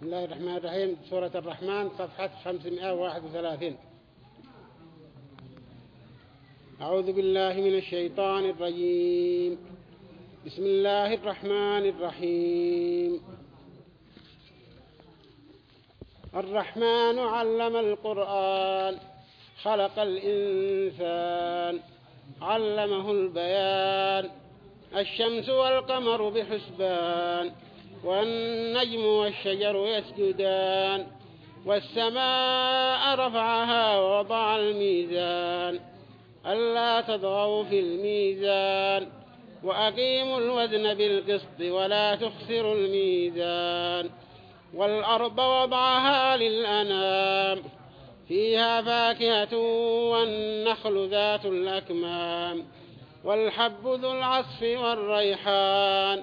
بسم الله الرحمن الرحيم. سورة الرحمن صفحة 531 أعوذ بالله من الشيطان الرجيم. بسم الله الرحمن الرحيم. الرحمن علم القرآن خلق الإنسان علمه البيان. الشمس والقمر بحسبان. والنجم والشجر يسجدان والسماء رفعها ووضع الميزان ألا تضغوا في الميزان وأقيموا الوزن بالقسط ولا تخسروا الميزان والأرض وضعها للأنام فيها فاكهة والنخل ذات الأكمام والحب ذو العصف والريحان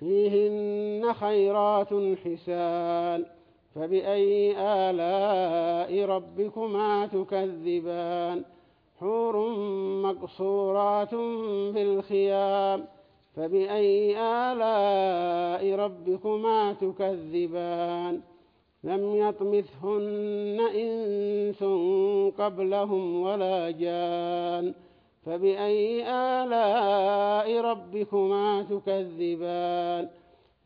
فيهن خيرات حسان فبأي آلاء ربكما تكذبان حور مقصورات في الخيام فبأي آلاء ربكما تكذبان لم يطمثهن إنس قبلهم ولا جان فبأي آلاء ربكما تكذبان؟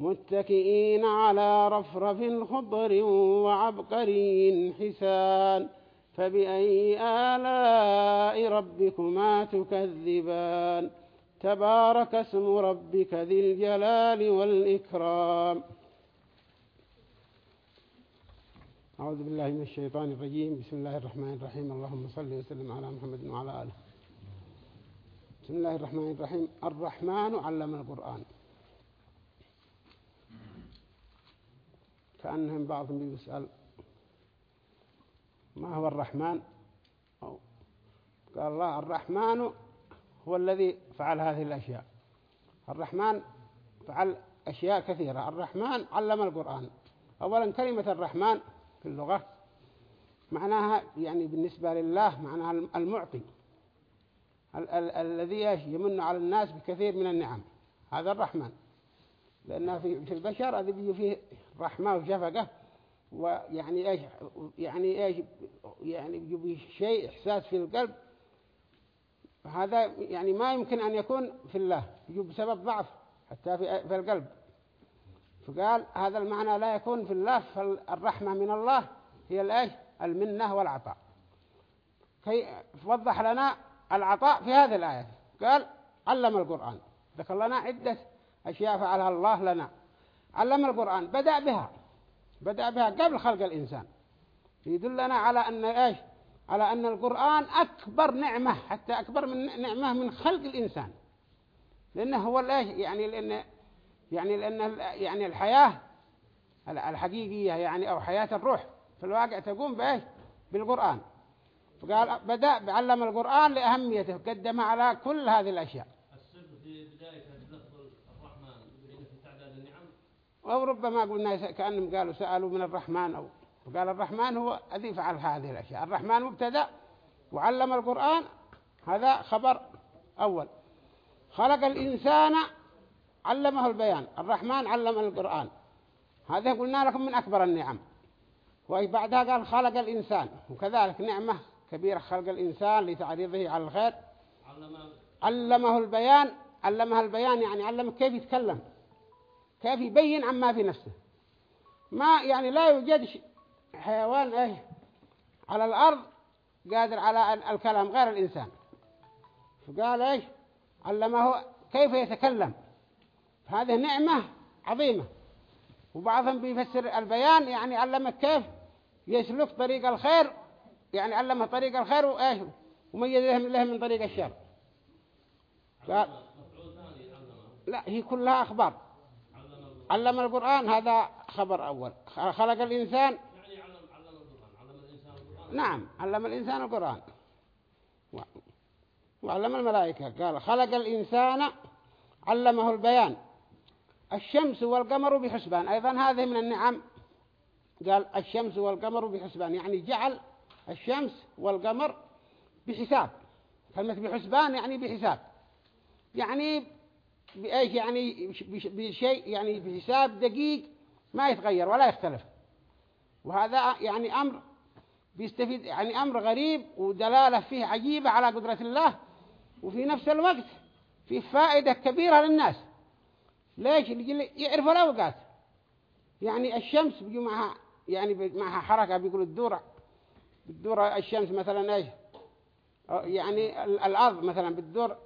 متكئين على رفرف خضر وعبقري حسان. فبأي آلاء ربكما تكذبان؟ تبارك اسم ربك ذي الجلال والإكرام. أعوذ بالله من الشيطان الرجيم. بسم الله الرحمن الرحيم. اللهم صل وسلم على محمد وعلى آله. بسم الله الرحمن الرحيم. الرحمن علم القرآن. كأنهم بعضهم يسأل ما هو الرحمن؟ أو قال الله الرحمن هو الذي فعل هذه الأشياء. الرحمن فعل أشياء كثيرة. الرحمن علم القرآن. أولا كلمة الرحمن في اللغة معناها يعني بالنسبة لله معناها المعطي. الذي يمن على الناس بكثير من النعم. هذا الرحمن. لأنه في البشر هذا بيجي فيه رحمة وشفقة ويعني إيش يعني إيش يعني بيجي شيء إحساس في القلب. هذا يعني ما يمكن أن يكون في الله يجب بسبب ضعف حتى في في القلب. فقال هذا المعنى لا يكون في الله فالرحمة من الله هي الإيش؟ المنة والعطاء. كي وضح لنا العطاء في هذه الآية. قال علم القرآن. ذكر لنا عدة أشياء فعلها الله لنا. علم القرآن. بدأ بها. بدأ بها قبل خلق الإنسان. يدلنا على أن إيش؟ على أن القرآن أكبر نعمة حتى أكبر من نعمة من خلق الإنسان. لأنه هو الإيش؟ يعني لأن يعني لأن يعني الحياة الحقيقية يعني أو حياة الروح. في الواقع تقوم بإيش؟ بالقرآن. فقال بدأ بعلم القرآن لأهميته قدم على كل هذه الأشياء. أو ربما قلنا كأنهم قالوا سألوا من الرحمن أو فقال الرحمن هو الذي فعل هذه الأشياء. الرحمن مبتدأ وعلم القرآن هذا خبر أول. خلق الإنسان علمه البيان. الرحمن علم القرآن. هذا قلنا لكم من أكبر النعم. وبعدها قال خلق الإنسان. وكذلك نعمة كبيرة خلق الإنسان لتعريضه على الخير علمه. البيان. علمها البيان يعني علمه كيف يتكلم. كيف يبين عما في نفسه. ما يعني لا يوجد حيوان إيه على الأرض قادر على الكلام غير الإنسان. فقال إيش علمه كيف يتكلم. هذه نعمة عظيمة. وبعضهم بيفسر البيان يعني علمك كيف يسلك طريق الخير يعني علمه طريق الخير وإيش وميزه له من طريق الشر. قال لا هي كلها أخبار. علم القرآن هذا خبر أول. خلق الإنسان. نعم علم الإنسان القرآن. وعلم الملائكة. قال خلق الإنسان علمه البيان. الشمس والقمر بحسبان. أيضا هذه من النعم. قال الشمس والقمر بحسبان. يعني جعل الشمس والقمر بحساب. كلمة بحسبان يعني بحساب. يعني بأيش يعني؟ بش- بشيء يعني بحساب دقيق ما يتغير ولا يختلف. وهذا يعني أمر بيستفيد يعني أمر غريب ودلالة فيه عجيبة على قدرة الله وفي نفس الوقت فيه فائدة كبيرة للناس. ليش؟ يعرفوا الأوقات. يعني الشمس بيجوا معها يعني معها حركة بيقولوا الدورة بالدورة الشمس مثلا إيش؟ يعني ال- الأرض مثلا بتدور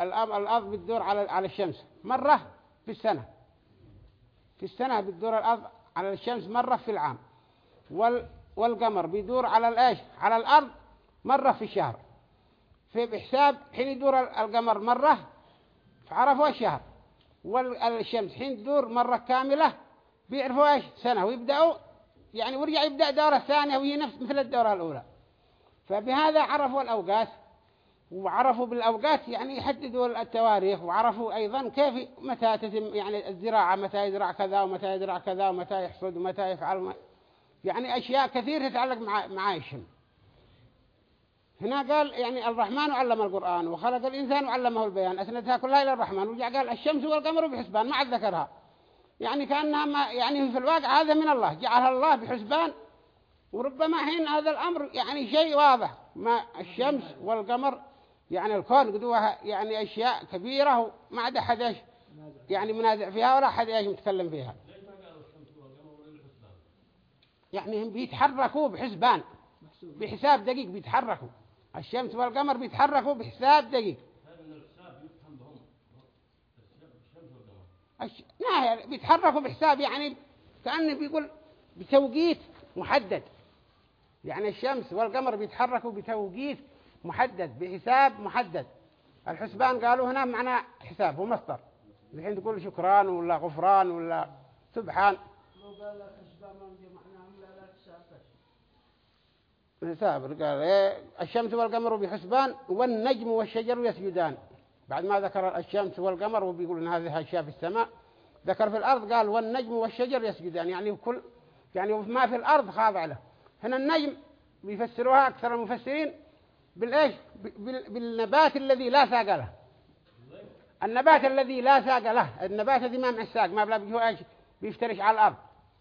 الأرض بتدور على على الشمس مرة في السنة. في السنة بتدور الأرض على الشمس مرة في العام. وال والقمر بيدور على الإيش؟ على الأرض مرة في الشهر. في بحساب حين يدور ال- القمر مرة فعرفوا الشهر والشمس حين تدور مرة كاملة بيعرفوا إيش؟ سنة. ويبدأوا يعني ورجع يبدأ دورة ثانية وهي نفس مثل الدورة الأولى. فبهذا عرفوا الأوقات وعرفوا بالأوقات يعني يحددوا التواريخ وعرفوا أيضا كيف متى تتم يعني الزراعة متى يزرع كذا ومتى يزرع كذا ومتى يحصد ومتى يفعل يعني أشياء كثير تتعلق مع معايشهم هنا قال يعني الرحمن علم القرآن وخلق الإنسان وعلمه البيان أسندها كلها إلى الرحمن ورجع قال الشمس والقمر بحسبان ما عاد ذكرها. يعني كأنها ما يعني في الواقع هذا من الله جعلها الله بحسبان. وربما حين هذا الأمر يعني شيء واضح ما الشمس والقمر يعني الكون قدوها يعني أشياء كبيرة وما أحد إيش؟ يعني منازع فيها ولا أحد إيش متكلم فيها. يعني هم بيتحركوا بحسبان بحساب دقيق بيتحركوا. الشمس والقمر بيتحركوا بحساب دقيق. لا بيتحركوا بحساب يعني كأنه بيقول بتوقيت محدد. يعني الشمس والقمر بيتحركوا بتوقيت محدد بحساب محدد. الحسبان قالوا هنا معنى حساب هو مصدر الحين تقول شكران ولا غفران ولا سبحان. ما حساب قال إيه؟ الشمس والقمر بحسبان والنجم والشجر يسجدان. بعد ما ذكر الشمس والقمر وبيقول ان هذه أشياء في السماء ذكر في الأرض قال والنجم والشجر يسجدان يعني كل يعني ما في الأرض خاضع له. هنا النجم بيفسروها أكثر المفسرين بالإيش؟ بال- بالنبات الذي لا ساق له. النبات الذي لا ساق له. النبات الذي ما مع الساق ما بلا بيجوا إيش؟ بيفترش على الأرض.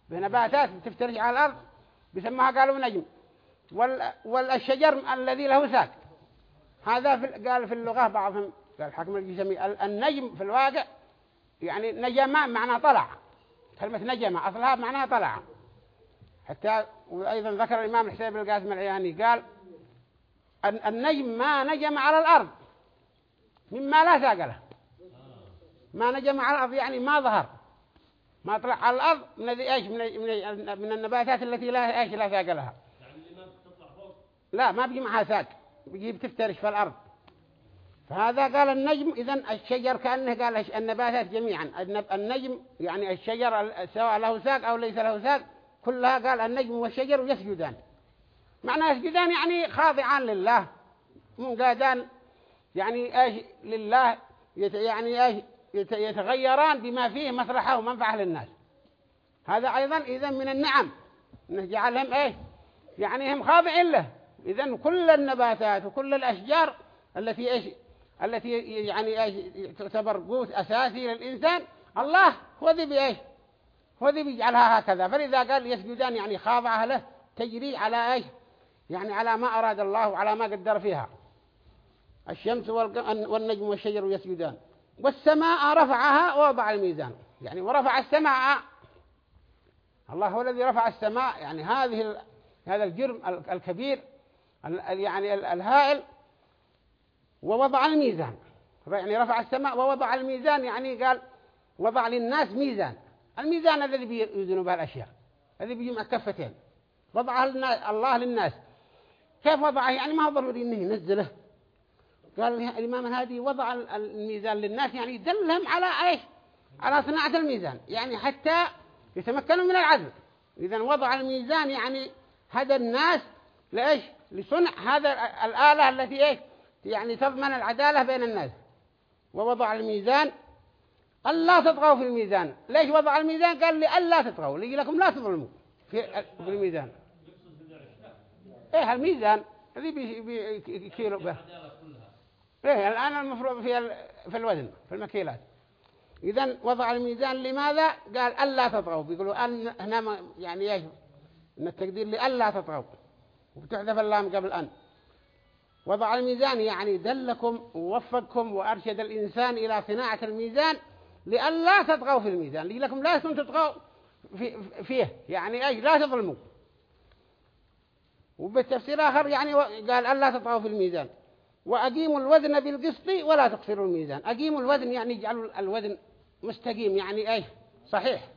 بنباتات بتفترش على الأرض بيسموها قالوا نجم. وال والشجر الذي له ساق. هذا في قال في اللغة بعضهم قال الحكم الجسمي ال- النجم في الواقع يعني نجم معنى طلع. كلمة نجم أصلها معناها طلع. حتى وأيضا ذكر الإمام الحسين بن القاسم العياني قال النجم ما نجم على الأرض مما لا ساق له. ما نجم على الأرض يعني ما ظهر. ما طلع على الأرض من إيش؟ من, من, من النباتات التي لا إيش لا ساق لها. يعني لا ما بيجي معها ساق بيجي بتفترش في الأرض. فهذا قال النجم إذا الشجر كأنه قال النباتات جميعا. النجم يعني الشجر ال- سواء له ساق أو ليس له ساق كلها قال النجم والشجر يسجدان. معنى يسجدان يعني خاضعان لله منقادان يعني إيش؟ لله يت يعني إيش؟ يت يتغيران بما فيه مصلحة ومنفعة للناس. هذا أيضا إذا من النعم انه جعلهم إيش؟ يعني هم خاضعين له. إذا كل النباتات وكل الأشجار التي إيش؟ التي يعني تعتبر قوت أساسي للإنسان. الله هو ذي بإيش؟ هو ذي بيجعلها هكذا. فلذا قال يسجدان يعني خاضعة له تجري على إيش؟ يعني على ما أراد الله وعلى ما قدر فيها. الشمس والنجم والشجر يسجدان. والسماء رفعها ووضع الميزان. يعني ورفع السماء. الله هو الذي رفع السماء. يعني هذه هذا الجرم ال- الكبير ال- ال- يعني ال- الهائل. ووضع الميزان. يعني رفع السماء ووضع الميزان يعني قال وضع للناس ميزان. الميزان الذي بيوزن به الأشياء الذي بيجي مع كفتين وضعه الله للناس. كيف وضعه؟ يعني ما هو ضروري إنه ينزله. قال الإمام الهادي وضع ال- الميزان للناس يعني دلهم على إيش؟ على صناعة الميزان. يعني حتى يتمكنوا من العدل إذا وضع الميزان يعني هدى الناس لإيش؟ لصنع هذا الآلة التي إيش؟ يعني تضمن العدالة بين الناس. ووضع الميزان. ألا تطغوا في الميزان. ليش وضع الميزان؟ قال لي ألا تطغوا. لي لكم لا تظلموا في الميزان. إيه الميزان. الذي بيكيلوا به إيه الآن المفروض في في الوزن في المكيلات إذا وضع الميزان لماذا؟ قال ألا تطغوا. بيقولوا أن هنا يعني إيش؟ إن التقدير لألا تطغوا. وبتحذف اللام قبل أن. وضع الميزان يعني دلكم ووفقكم وأرشد الإنسان إلى صناعة الميزان لألا تطغوا في الميزان لكم لا تطغوا في فيه يعني إيش؟ لا تظلموا. وبالتفسير آخر يعني قال ألا تطغوا في الميزان. وأقيموا الوزن بالقسط ولا تقصروا الميزان. أقيموا الوزن يعني اجعلوا الوزن مستقيم يعني إيش؟ صحيح.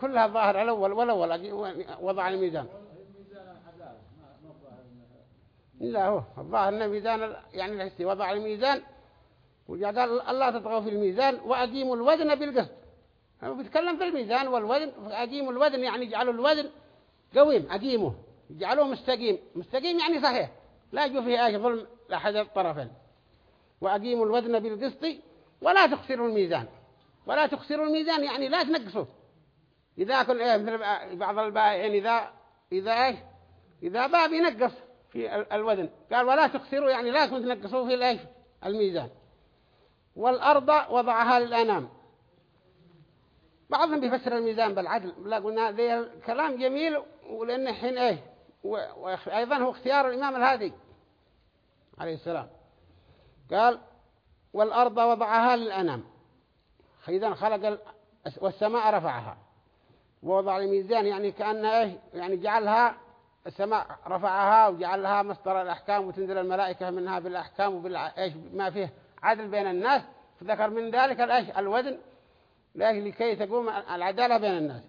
كلها ظاهر الأول والأول وضع الميزان. لا هو. الظاهر أن الميزان ال- يعني الحسي وضع الميزان وقال الله تطغوا في الميزان وأقيموا الوزن بالقسط. هو بيتكلم في الميزان والوزن أقيموا الوزن يعني اجعلوا الوزن قويم أقيمه اجعلوه مستقيم. مستقيم يعني صحيح. لا يجوا فيه أي ظلم لأحد الطرفين وأقيموا الوزن بالقسط ولا تخسروا الميزان. ولا تخسروا الميزان يعني لا تنقصوا إذا كن إيه مثل بعض البائعين إذا إذا إيش؟ إذا باع بينقص. في ال- الوزن. قال ولا تخسروا يعني لا تنقصوا في الإيش؟ الميزان. والأرض وضعها للأنام. بعضهم بيفسر الميزان بالعدل. لا قلنا ذي الكلام جميل ولأنه حين و- وأيضا هو اختيار الإمام الهادي عليه السلام. قال والأرض وضعها للأنام. إذا خلق ال- والسماء رفعها. ووضع الميزان يعني كأنه إيه يعني جعلها السماء رفعها وجعلها مصدر الأحكام وتنزل الملائكة منها بالأحكام وبالإيش ما فيه عدل بين الناس. فذكر من ذلك الإيش؟ الوزن. لكي تقوم العدالة بين الناس.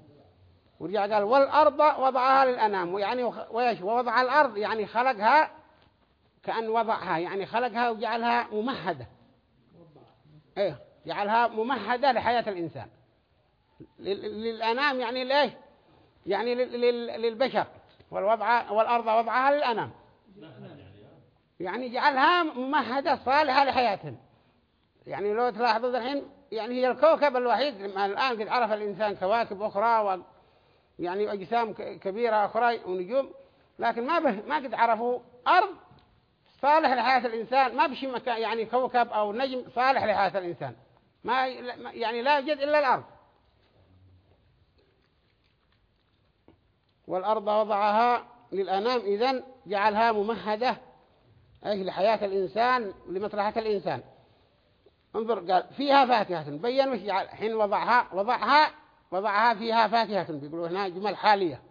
ورجع قال والأرض وضعها للأنام. ويعني ويش ووضع الأرض يعني خلقها كأن وضعها يعني خلقها وجعلها ممهدة. إيه جعلها ممهدة لحياة الإنسان. لل- للأنام يعني ليه يعني لل- لل- للبشر. والوضع والأرض وضعها للأنام. يعني جعلها ممهدة صالحة لحياتهم. يعني لو تلاحظوا الحين يعني هي الكوكب الوحيد الآن قد عرف الإنسان كواكب أخرى و يعني أجسام كبيرة أخرى ونجوم لكن ما به ما قد عرفوا أرض صالح لحياة الإنسان. ما بشي مكان يعني كوكب أو نجم صالح لحياة الإنسان. ما- يعني لا يوجد إلا الأرض. والأرض وضعها للأنام إذن جعلها ممهدة أي لحياة الإنسان لمصلحة الإنسان. انظر قال فيها فاكهة بين وش جعل؟ حين وضعها وضعها وضعها فيها فاكهة بيقولوا هنا جمل حالية.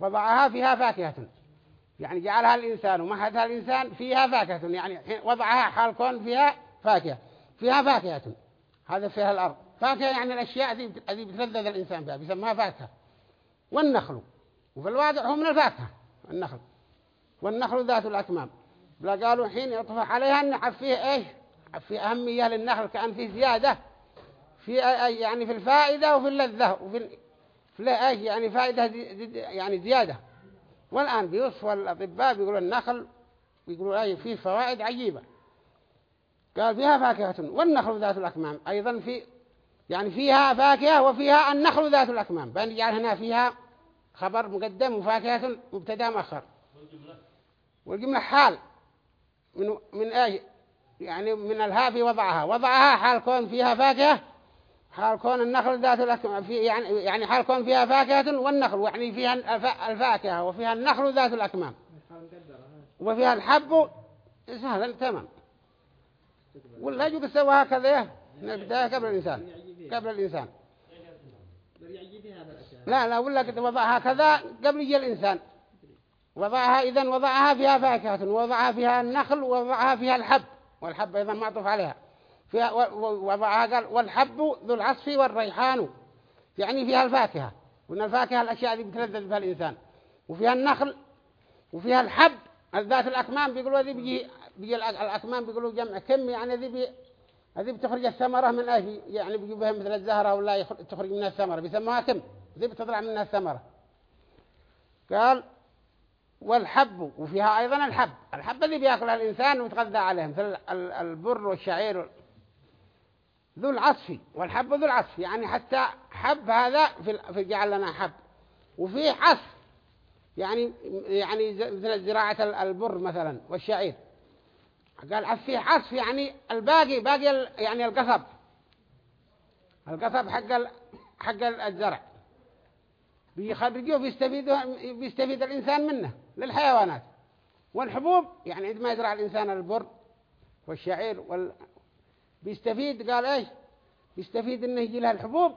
وضعها فيها فاكهة يعني جعلها الإنسان ومهدها الإنسان فيها فاكهة يعني وضعها حال كون فيها فاكهة فيها فاكهة. هذا فيها الأرض. فاكهة يعني الأشياء ذي بتلذذ الإنسان بها بيسموها فاكهة. والنخل. وفي الواقع هو من الفاكهة النخل. والنخل ذات الأكمام. لا قالوا حين يطفح عليها أن فيه إيش؟ في أهمية للنخل كأن فيه زيادة. في يعني في الفائدة وفي اللذة وفي ال- إيش؟ يعني فائدة يعني زيادة. والآن بيوصفوا الأطباء بيقولوا النخل بيقولوا أي فيه فوائد عجيبة. قال فيها فاكهة. والنخل ذات الأكمام. أيضا في يعني فيها فاكهة وفيها النخل ذات الأكمام. بنجعل هنا فيها خبر مقدم وفاكهة مبتدأ مؤخر والجملة حال. من من إيش يعني من الهاء في وضعها. وضعها حال كون فيها فاكهة حال كون النخل ذات الأكمام في يعني يعني حال كون فيها فاكهة والنخل يعني فيها الف- الفاكهة وفيها النخل ذات الأكمام. وفيها الحب سهلا تمام ولا يجوك سوى هكذا من البداية قبل الإنسان. قبل الإنسان. لا لا ولا قد وضعها كذا قبل يجي الإنسان. وضعها إذن وضعها فيها فاكهة ووضعها فيها النخل ووضعها فيها الحب. والحب أيضا معطوف عليها. فيها وضعها قال والحب ذو العصف والريحان. يعني فيها الفاكهة. وإن الفاكهة الأشياء اللي بتلذذ بها الإنسان. وفيها النخل وفيها الحب. ذات الأكمام بيقولوا هذه بيجي بيجي الأ- الأكمام بيقولوا جمع كم؟ يعني هذه بي هذه بتخرج الثمرة من أي يعني بيجوا بها مثل الزهرة ولا تخرج منها الثمرة. بيسموها كم؟ ذي بتطلع منها الثمرة. قال والحب وفيها أيضا الحب. الحب اللي بيأكلها الإنسان ويتغذى عليه مثل ال- البر والشعير ذو العصف والحب ذو العصف. يعني حتى حب هذا في جعل لنا حب. وفيه عصف. يعني يعني مثل زراعة ال- البر مثلا والشعير. قال فيه عصف يعني الباقي باقي يعني القصب. القصب حق حق الزرع. بيخرجوه بيستفيد الإنسان منه للحيوانات. والحبوب يعني عندما يزرع الإنسان البر والشعير وال... بيستفيد قال إيش؟ بيستفيد إنه يجي لها الحبوب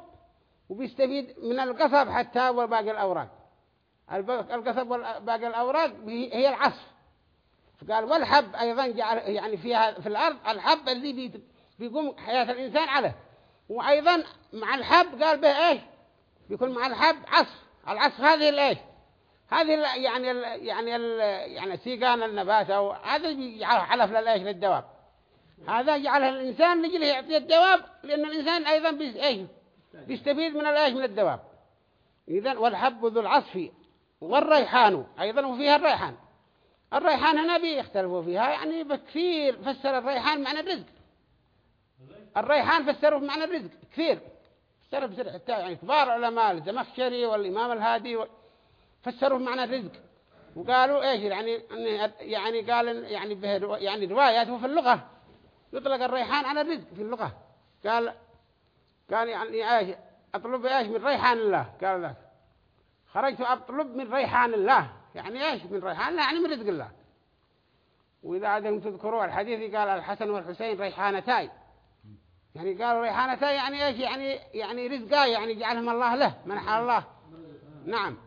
وبيستفيد من القصب حتى وباقي الأوراق. القصب وباقي الأوراق هي العصف. فقال والحب أيضا يعني فيها في الأرض الحب اللي بي- بيقوم حياة الإنسان عليه. وأيضا مع الحب قال به إيش؟ بيكون مع الحب عصف. العصف هذه الإيش؟ هذه ال يعني ال يعني ال يعني سيقان النبات أو هذا يجعله علف للإيش؟ للدواب. هذا يجعله الإنسان لجله يعطي الدواب لأن الإنسان أيضا إيش؟ بيستفيد من الإيش؟ من الدواب. اذا والحب ذو العصف والريحان أيضا وفيها الريحان. الريحان هنا بيختلفوا فيها يعني بكثير فسر الريحان معنى الرزق. الريحان فسره بمعنى الرزق كثير. فسره بسرعة. حتى يعني كبار علماء الزمخشري والإمام الهادي و... فسروا بمعنى الرزق. وقالوا إيش يعني؟ يعني قال يعني به يعني رواياته في اللغة. يطلق الريحان على الرزق في اللغة. قال قال يعني إيش؟ أطلب إيش من ريحان الله؟ قال ذاك. خرجت أطلب من ريحان الله. يعني إيش من ريحان الله؟ يعني من رزق الله. وإذا عدم تذكروا الحديث قال الحسن والحسين ريحانتاي. يعني قالوا ريحانتاي يعني إيش؟ يعني يعني رزقاي يعني جعلهم الله له منح الله. نعم.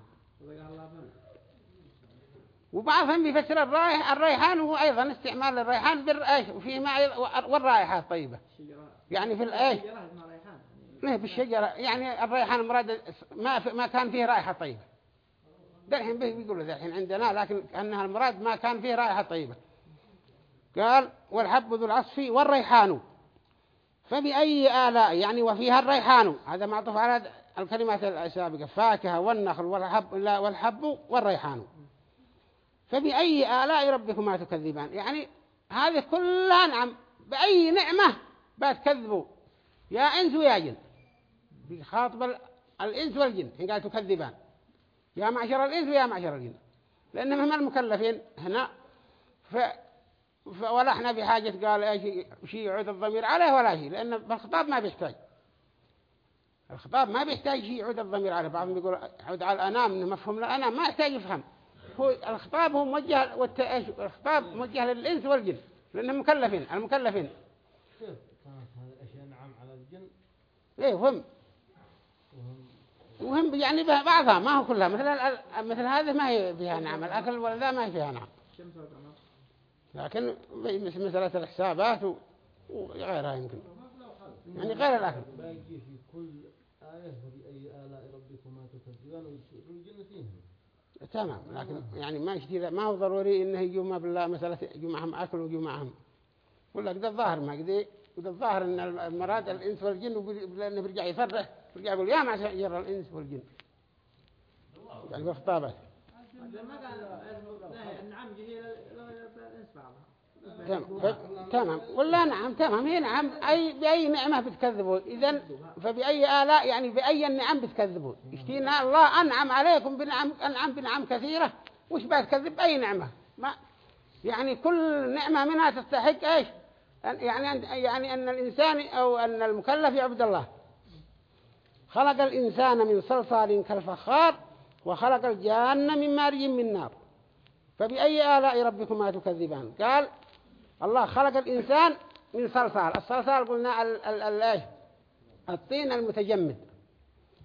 وبعضهم بيفسر الرائح الريحان هو أيضا استعمال الريحان بالرائح وفيه ما والرائحة الطيبة. يعني في الإيش ليه بالشجرة يعني الريحان مراد ما ما كان فيه رائحة طيبة. ده الحين بي- بيقولوا ذا الحين عندنا لكن أنها المراد ما كان فيه رائحة طيبة. قال والحب ذو العصف والريحان. فبأي آلاء؟ يعني وفيها الريحان. هذا معطوف على الكلمات السابقة. فاكهة والنخل والحب والحب والريحان. فبأي آلاء ربكما تكذبان؟ يعني هذه كلها نعم. بأي نعمة بتكذبوا؟ يا إنس ويا جن. بيخاطب ال- الإنس والجن حين قال تكذبان. يا معشر الإنس ويا معشر الجن. لأنهم هم المكلفين هنا. ف- ولا إحنا بحاجة قال إيش شيء يعود الضمير عليه ولا شيء لأن بالخطاب ما بيحتاج. الخطاب ما بيحتاج شيء يعود الضمير عليه. بعضهم بيقول يعود على الأنام مفهوم الأنام ما يحتاج يفهم. هو الخطاب هو موجه والت... إيش؟ الخطاب موجه للإنس والجن لأنهم مكلفين المكلفين. كانت هذه على الجن إيه وهم. وهم يعني بعضها ما هو كلها. مثل مثل هذه ما هي فيها نعم الأكل ولا ما هي فيها نعم. لكن مثل مسألة الحسابات وغيرها يمكن. يعني غير الأكل. ما يجي في كل آية وبأي آلاء ربكما تكذبان تمام. لكن يعني ما يشتري ما هو ضروري إنه يجوا ما بالله مسألة يجوا معهم أكل ويجوا معهم يقول لك ده الظاهر ما قدي وده الظاهر إن المراد الإنس والجن لأنه بيرجع يفرح بيرجع يقول يا معشر الإنس والجن. يعني ما الإنس بعضها تمام. ولا نعم تمام. هي نعم. أي بأي نعمة بتكذبون. إذن فبأي آلاء يعني بأي النعم بتكذبون. اشتينا الله أنعم عليكم بنعم أنعم بنعم كثيرة. وش بتكذب بأي نعمة. ما يعني كل نعمة منها تستحق إيش؟ يعني يعني أن الإنسان أو أن المكلف يعبد الله. خلق الإنسان من صلصال كالفخار وخلق الجان من مارج من نار. فبأي آلاء ربكما تكذبان؟ قال الله خلق الإنسان من صلصال. الصلصال قلنا ال ال ال؟ الطين المتجمد.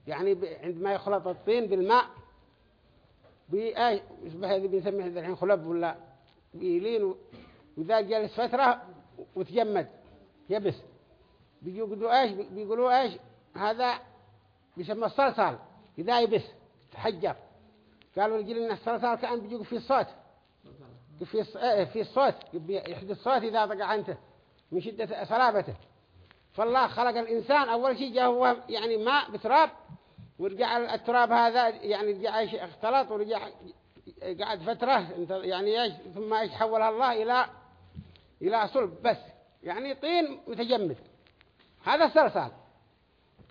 يعني عندما يخلط الطين بالماء يصبح هذا بنسميه الحين خلب ولا بيلين و- وإذا جلس فترة وتجمد يبس. بيقولوا إيش؟ بيقولوا إيش؟ هذا بيسمى الصلصال. إذا يبس تحجر قالوا الجيل إن الصلصال كأن بيجوا في الصوت. في آه، في الصوت. يحدث صوت إذا طقع عنته من شدة صلابته. فالله خلق الإنسان أول شيء جاء هو يعني ماء بتراب ورجع التراب هذا يعني رجع اختلط ورجع قعد فترة يعني إيش؟ ثم إيش؟ حولها الله إلى إلى صلب بس. يعني طين متجمد. هذا الصلصال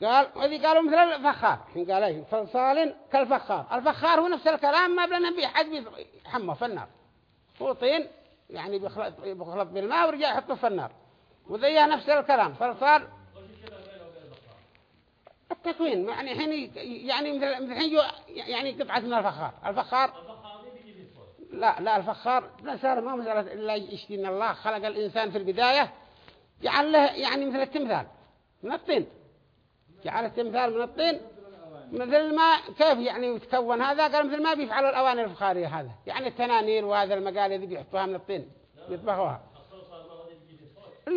قال وذي قالوا مثل الفخار حين قال إيش؟ صلصال كالفخار. الفخار هو نفس الكلام ما بلنا به حد بيحمه في النار. هو طين يعني بيخلط بالماء ورجع يحطه في النار. وذيها نفس الكلام صلصال التكوين. يعني حين يعني مثل مثل حين يعني قطعة من الفخار. الفخار لا لا الفخار لا صار ما مسألة إلا يشتي إن الله خلق الإنسان في البداية جعل له يعني مثل التمثال من الطين. جعل التمثال من الطين مثل ما كيف يعني يتكون هذا؟ قال مثل ما بيفعلوا الأواني الفخارية هذا. يعني التنانير وهذا المقال اللي بيحطوها من الطين يطبخوها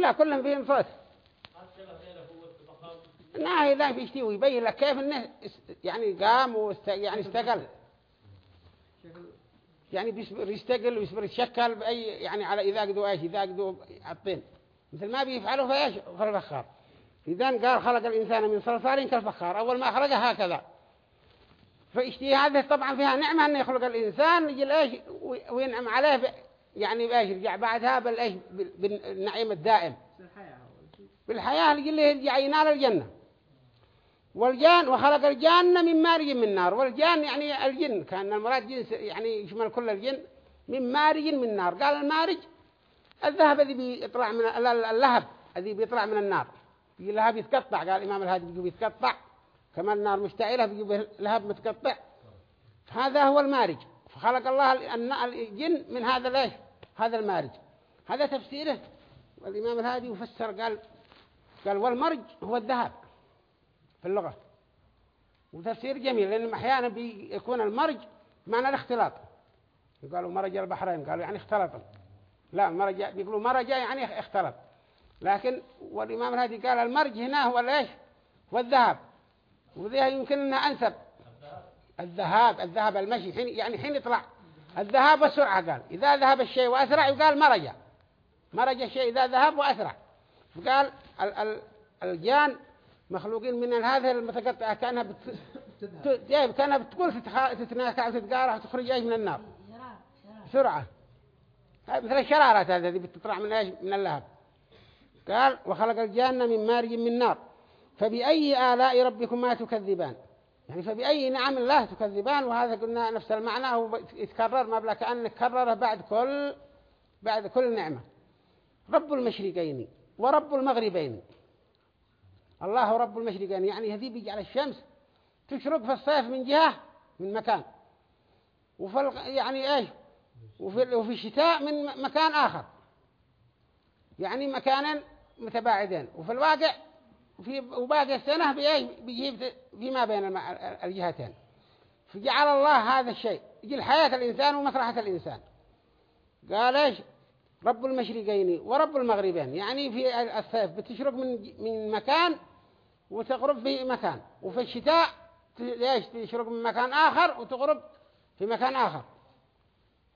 لا كلهم فيهم صوت. ناهي لا بيشتي ويبين لك كيف إنه يعني قام يعني استقل يعني بيصبر يستقل ويصبر يتشكل بأي يعني على إذا قدوا إيش إذا قدوا الطين. مثل ما بيفعلوا في إيش؟ في الفخار. إذا قال خلق الإنسان من صلصال كالفخار. أول ما خرج هكذا. فاشتي هذه طبعا فيها نعمة أن يخلق الإنسان يجي وينعم عليه. يعني بإيش؟ يرجع بعدها بالإيش بالنعيم الدائم. بالحياة. اللي يرجع ينال الجنة. والجان وخلق الجان من مارج من نار. والجان يعني الجن. كأن المراد جنس يعني يشمل كل الجن. من مارج من نار. قال المارج اللهب الذي بيطلع من اللهب الذي بيطلع من النار. اللهب يتقطع. قال الإمام الهادي بيجي بيتقطع كما النار مشتعلة بيجي لهب متقطع. هذا هو المارج. فخلق الله الجن من هذا ليش؟ هذا المارج. هذا تفسيره. والإمام الهادي يفسر قال قال والمارج هو اللهب في اللغة. وتفسير جميل لأن أحيانا بيكون المارج معنى الاختلاط. قالوا مرج البحرين قالوا يعني اختلطوا. لا مرج بيقولوا مرج يعني اختلط. لكن والإمام الهادي قال المرج هنا هو الإيش؟ هو الذهب. وذيها يمكن أنها أنسب. الذهاب الذهب المشي حين يعني حين يطلع. الذهاب والسرعة قال. إذا ذهب الشيء وأسرع يقال مرج. مرج الشيء إذا ذهب وأسرع. فقال ال ال الجان مخلوقين من هذا المتقطعة كأنها بت... كأنها بتقول تتخ... تتناكع وتتقارع وتخرج إيش من النار؟ سرعة مثل الشرارة هذه اللي بتطلع من إيش؟ من اللهب. قال وخلق الجنة من مارج من نار. فبأي آلاء ربكما تكذبان؟ يعني فبأي نعم الله تكذبان؟ وهذا قلنا نفس المعنى هو يتكرر ما بلا كأن كرره بعد كل بعد كل نعمة. رب المشرقين ورب المغربين. الله رب المشرقين. يعني هذي بيجعل الشمس تشرق في الصيف من جهة من مكان. وفي يعني إيش؟ وفي, وفي الشتاء من مكان آخر. يعني مكانا متباعدين. وفي الواقع وفي وباقي السنة بيجيب فيما بين الجهتين. فجعل الله هذا الشيء. يجي حياة الإنسان ومسرحة الإنسان. قال إيش؟ رب المشرقين ورب المغربين. يعني في الصيف بتشرق من من مكان وتغرب في مكان. وفي الشتاء ليش؟ تشرق من مكان آخر وتغرب في مكان آخر.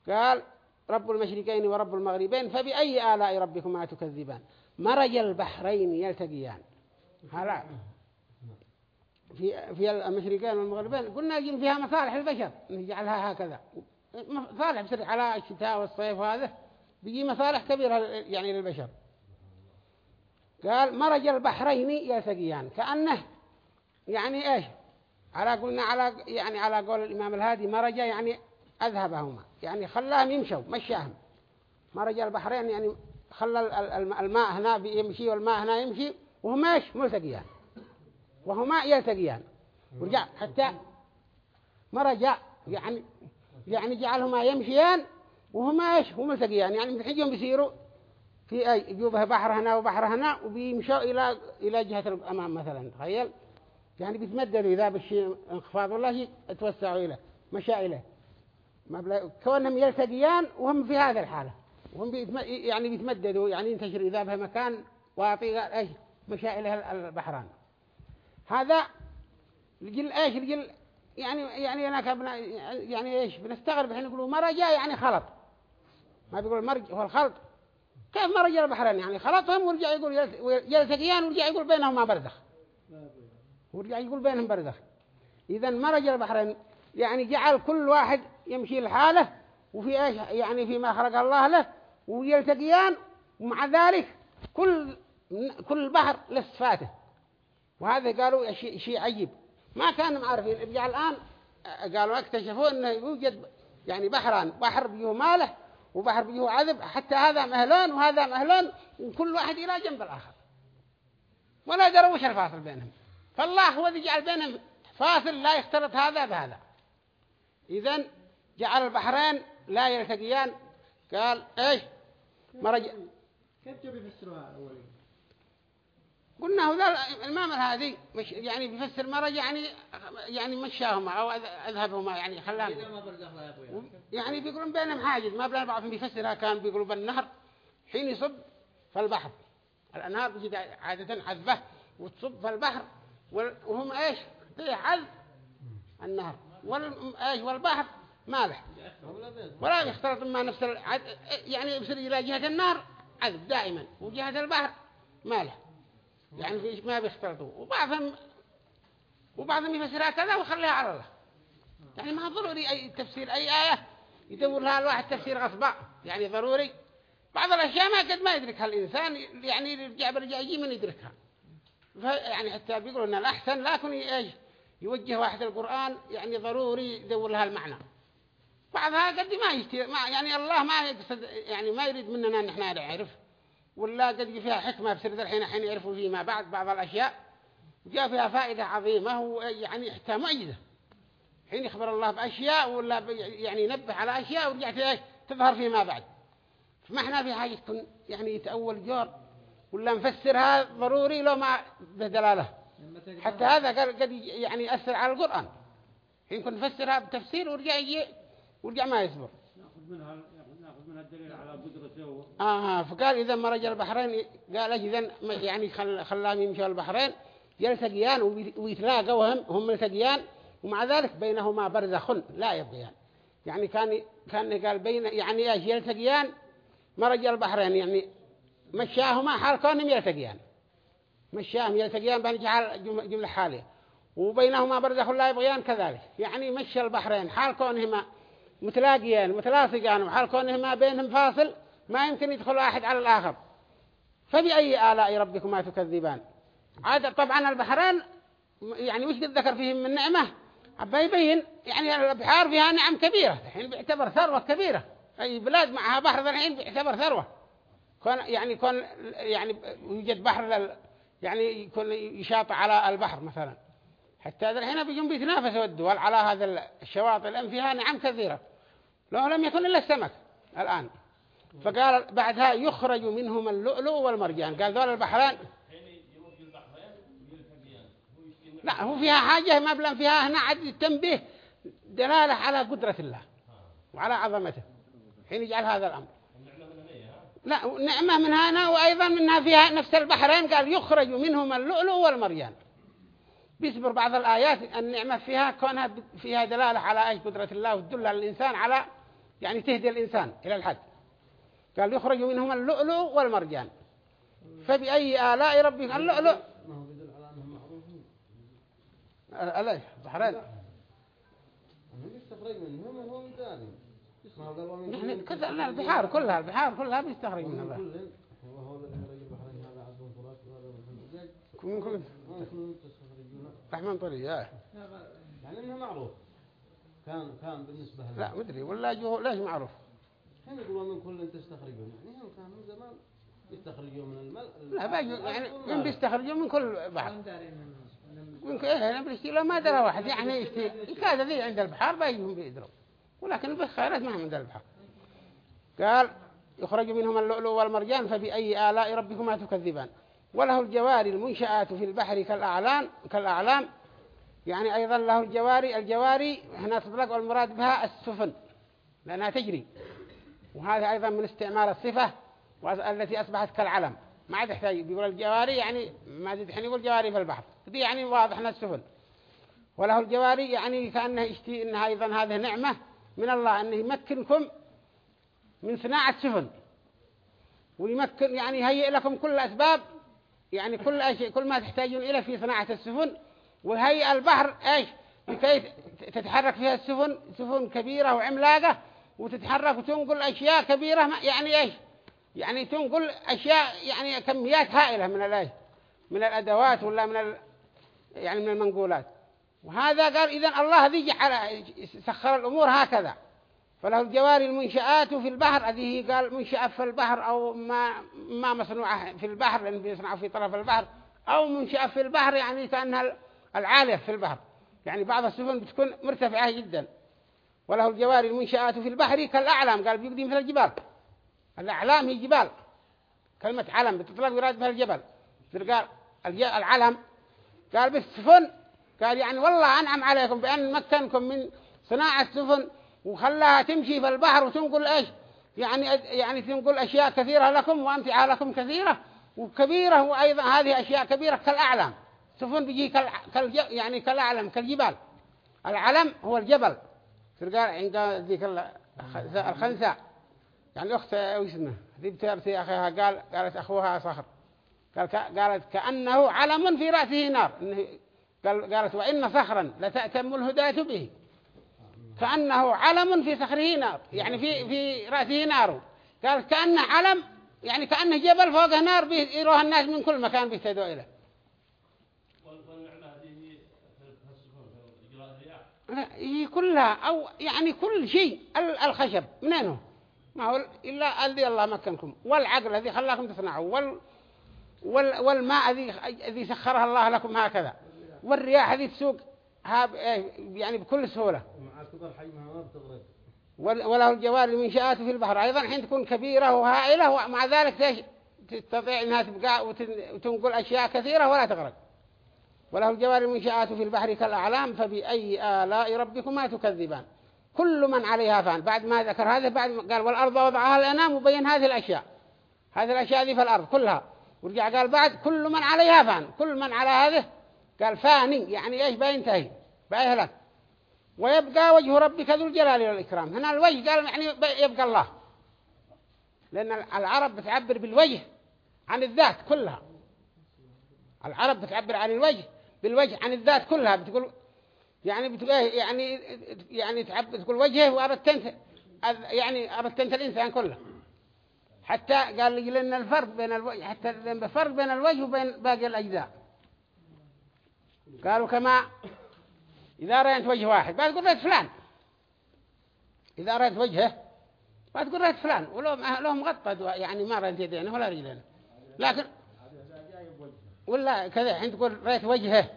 قال رب المشرقين ورب المغربين فبأي آلاء ربكما تكذبان؟ مرج البحرين يلتقيان. هلا. في في المشرقين والمغربين قلنا يجي فيها مصالح البشر نجعلها هكذا. مصالح بسر على الشتاء والصيف وهذا بيجي مصالح كبيرة يعني للبشر. قال مرج البحرين يلتقيان. كأنه يعني إيش؟ على قلنا على يعني على قول الإمام الهادي مرج يعني أذهبهما. يعني خلاهم يمشوا مشاهم. مرج البحرين يعني خلى الماء هنا يمشي والماء هنا يمشي وهما إيش؟ ملتقيان. وهما يلتقيان. ورجع حتى مرج يعني يعني جعلهما يمشيان وهما إيش؟ هم ملتقيان. يعني من حين بيصيروا في أي جوبه بحر هنا وبحر هنا وبيمشوا إلى إلى جهة الأمام مثلا. تخيل؟ يعني بيتمددوا إذا بالشيء انخفاض الله يتوسعوا إليه مشى إليه ما بلا كونهم يلتقيان وهم في هذا الحالة. وهم بيتم... يعني بيتمددوا يعني ينتشر إذا به مكان وأعطي إيش؟ مشى البحران. هذا لجل إيش؟ لجل يعني يعني أنا كبنا يعني إيش؟ بنستغرب حين يقولوا مرجع يعني خلط. ما بيقول مرج هو الخلط. كيف مرج البحرين يعني خلطهم ورجع يقول يلتقيان ورجع يقول بينهما برزخ. ورجع يقول بينهم برزخ. إذا مرج البحرين يعني جعل كل واحد يمشي لحاله وفي إيش؟ يعني فيما خلق الله له ويلتقيان ومع ذلك كل كل بحر له صفاته وهذا قالوا شيء شيء عجيب. ما كانوا عارفين رجع الآن قالوا اكتشفوا إنه يوجد يعني بحران. بحر بيه مالح وبحر بيه عذب. حتى هذا مهلون وهذا مهلون وكل واحد إلى جنب الآخر. ولا دروا وش الفاصل بينهم. فالله هو الذي جعل بينهم فاصل لا يختلط هذا بهذا. إذن جعل البحرين لا يلتقيان. قال إيش؟ مرج كيف جاب يفسروها أولين قلنا هو ذا الإمام هذه مش يعني بيفسر مرج يعني يعني مشاهما أو أذهبهما يعني خلاهم. ما يعني بيقولون بينهم حاجز ما بلا بعضهم بيفسرها كان بيقولوا بالنهر حين يصب في البحر الأنهار بتجي عادة عذبة وتصب في البحر وهم إيش؟ عذب النهر. وال إيش؟ والبحر. مالح ولا يختلط ما نفس. يعني يصير إلى جهة النار عذب دائما وجهة البحر مالح يعني ما بيختلطوا. وبعضهم وبعضهم يفسرها كذا ويخليها على الله. يعني ما ضروري أي تفسير أي آية يدور لها الواحد تفسير غصبا يعني ضروري. بعض الأشياء ما قد ما يدركها الإنسان يعني يرجع برجع يجي من يدركها. يعني حتى بيقولوا أن الأحسن إيش؟ يوجه واحد القرآن يعني ضروري يدور لها المعنى. بعضها قد ما يشتي ما يعني الله ما يقصد يعني ما يريد مننا إن إحنا نعرف. ولا قد فيها حكمة بسرد الحين حين يعرفوا فيما بعد بعض الأشياء. وجاء فيها فائدة عظيمة ويعني حتى معجزة حين يخبر الله بأشياء ولا يعني ينبه على أشياء ورجعت إيش؟ تظهر فيما بعد. فما إحنا في حاجة تكون يعني يتأول جور ولا نفسرها ضروري لو ما تقرأ حتى هذا قد يعني يأثر على القرآن. حين كنت نفسرها بتفسير ورجع يجي ورجع ما يصبر. ناخذ منها ناخذ منها الدليل على قدرته آه فقال إذا مرج البحرين قال إذا يعني خل خلاهم يمشوا البحرين يلتقيان ويتلاقوا هم هم ملتقيان ومع ذلك بينهما برزخ لا يبغيان يعني كان كان قال بين يعني إيش يلتقيان مرج البحرين يعني مشاهما حال كونهم يلتقيان. مشاهم يلتقيان بنجعل جم- جملة حالية. وبينهما برزخ لا يبغيان كذلك. يعني مشى البحرين حال كونهما متلاقيان متلاصقان وحال كونهما بينهم فاصل ما يمكن يدخل واحد على الآخر. فبأي آلاء ربكما تكذبان؟ عاد طبعا البحرين يعني وش قد ذكر فيهم من نعمة؟ عبا يبين يعني البحار فيها نعم كبيرة الحين بيعتبر ثروة كبيرة. أي بلاد معها بحر الحين بيعتبر ثروة. كون يعني كون يعني يوجد بحر لل يعني يكون يشاط على البحر مثلا. حتى ذا الحين بيجون بيتنافسوا الدول على هذا الشواطئ لأن فيها نعم كثيرة. لو لم يكن إلا السمك الآن. فقال بعدها يخرج منهم اللؤلؤ والمرجان. قال ذول البحرين. لا هو فيها حاجة ما بلان فيها هنا عد التنبيه دلالة على قدرة الله وعلى عظمته. حين يجعل هذا الأمر. لا نعمة من هنا وأيضا منها فيها نفس البحرين. قال يخرج منهم اللؤلؤ والمرجان. بيصبر بعض الآيات النعمة فيها كونها فيها دلالة على أي قدرة الله وتدل على الإنسان على يعني تهدي الإنسان إلى الحد قال يخرج منهم اللؤلؤ والمرجان. فبأي آلاء ربك اللؤلؤ. أليش بحرين. يستخرج منهم وهو كذا لا البحار كلها البحار كلها بيستخرج من ومن الله كل وهو الذي خرج البحرين هذا عذب فرات وهذا من كل. رحمن طريق آه. يعني إنه معروف. كان كان بالنسبة لا مدري. ولا جو ليش معروف. حين يقولوا من كل تستخرجون يعني هم كانوا زمان يستخرجوا من الماء لا باجي يعني من بيستخرجوا من كل بحر. من كل إيه لو ما درى واحد. يعني يكاد ذي عند البحر بايهم بيدروا. ولكن بالخيرات ما هم عند البحر قال يخرج منهم اللؤلؤ والمرجان فبأي آلاء ربكما تكذبان. وله الجواري المنشآت في البحر كالأعلام كالأعلام. يعني أيضا له الجواري الجواري هنا تطلق والمراد بها السفن لأنها تجري. وهذا أيضا من استعمال الصفة التي أصبحت كالعلم. ما عاد يحتاج بيقول الجواري يعني ما زد حين يقول جواري في البحر. دي يعني واضح أنها السفن. وله الجواري يعني كأنه يشتي إنها أيضا هذه نعمة من الله أنه يمكنكم من صناعة سفن ويمكن يعني يهيئ لكم كل الأسباب يعني كل شيء كل ما تحتاجون إليه في صناعة السفن وهيئ البحر إيش؟ لكي تتحرك فيها السفن؟ سفن كبيرة وعملاقة وتتحرك وتنقل أشياء كبيرة يعني إيش؟ يعني تنقل أشياء يعني كميات هائلة من الإيش؟ من الأدوات ولا من ال يعني من المنقولات. وهذا قال إذا الله ذي جعل سخر الأمور هكذا. فله الجواري المنشآت في البحر هذه قال منشأة في البحر أو ما ما مصنوعة في البحر لأن بيصنعوا في طرف البحر أو منشأة في البحر يعني كأنها العالية في البحر. يعني بعض السفن بتكون مرتفعة جدا. وله الجواري المنشآت في البحر كالأعلام قال بيقدم مثل الجبال. الأعلام هي جبال. كلمة علم بتطلق يراد بها الجبل. قال العلم. قال بالسفن قال يعني والله أنعم عليكم بأن مكنكم من صناعة السفن وخلاها تمشي في البحر وتنقل إيش؟ يعني يعني تنقل أشياء كثيرة لكم وأمتعة لكم كثيرة وكبيرة وأيضا هذه أشياء كبيرة كالأعلام. سفن بيجي كال كال يعني كالأعلم كالجبال. العلم هو الجبل. قال عند ذيك ال- الخنساء. يعني وش اسمه ذي بترتي أخيها؟ قال قالت أخوها صخر. قال قالت كأنه علم في رأسه نار. قال قالت وإن صخرا لتأتم الهداة به. كأنه علم في صخره نار يعني في في رأسه نار. قال كأنه علم يعني كأنه جبل فوقه نار يروها الناس من كل مكان بيهتدوا إليه. لا هي كلها أو يعني كل شيء ال- الخشب منين هو ما هو إلا الذي الله مكنكم والعقل الذي خلاكم تصنعوا وال وال والماء الذي سخرها الله لكم هكذا والرياح الذي تسوق. ها ب- إيه يعني بكل سهولة. وله الجوار المنشآت في البحر. أيضا حين تكون كبيرة وهائلة ومع ذلك تستطيع أنها تبقى وتن- وتنقل أشياء كثيرة ولا تغرق. وله الجوار المنشآت في البحر كالأعلام فبأي آلاء ربكما تكذبان. كل من عليها فان. بعد ما ذكر هذا بعد ما قال والأرض وضعها الأنام وبين هذه الأشياء. هذه الأشياء ذي في الأرض كلها. ورجع قال بعد كل من عليها فان. كل من على هذه قال فاني يعني إيش بينتهي؟ بيهلك ويبقى وجه ربك ذو الجلال والإكرام. هنا الوجه قال يعني يبقى الله. لأن العرب بتعبر بالوجه عن الذات كلها. العرب بتعبر عن الوجه بالوجه عن الذات كلها. بتقول يعني بتقول يعني يعني تعبر تقول وجهه وأردت أنت يعني أردت أنت الإنسان كله. حتى قال لي لأن الفرق بين الوجه حتى الفرق بين الوجه وبين باقي الأجزاء. قالوا كما إذا رأيت وجه واحد ما تقول رأيت فلان. إذا رأيت وجهه ما تقول رأيت فلان. ولو له مغطى يعني ما رأيت يدينه ولا رجلينه. لكن ولا كذا حين تقول رأيت وجهه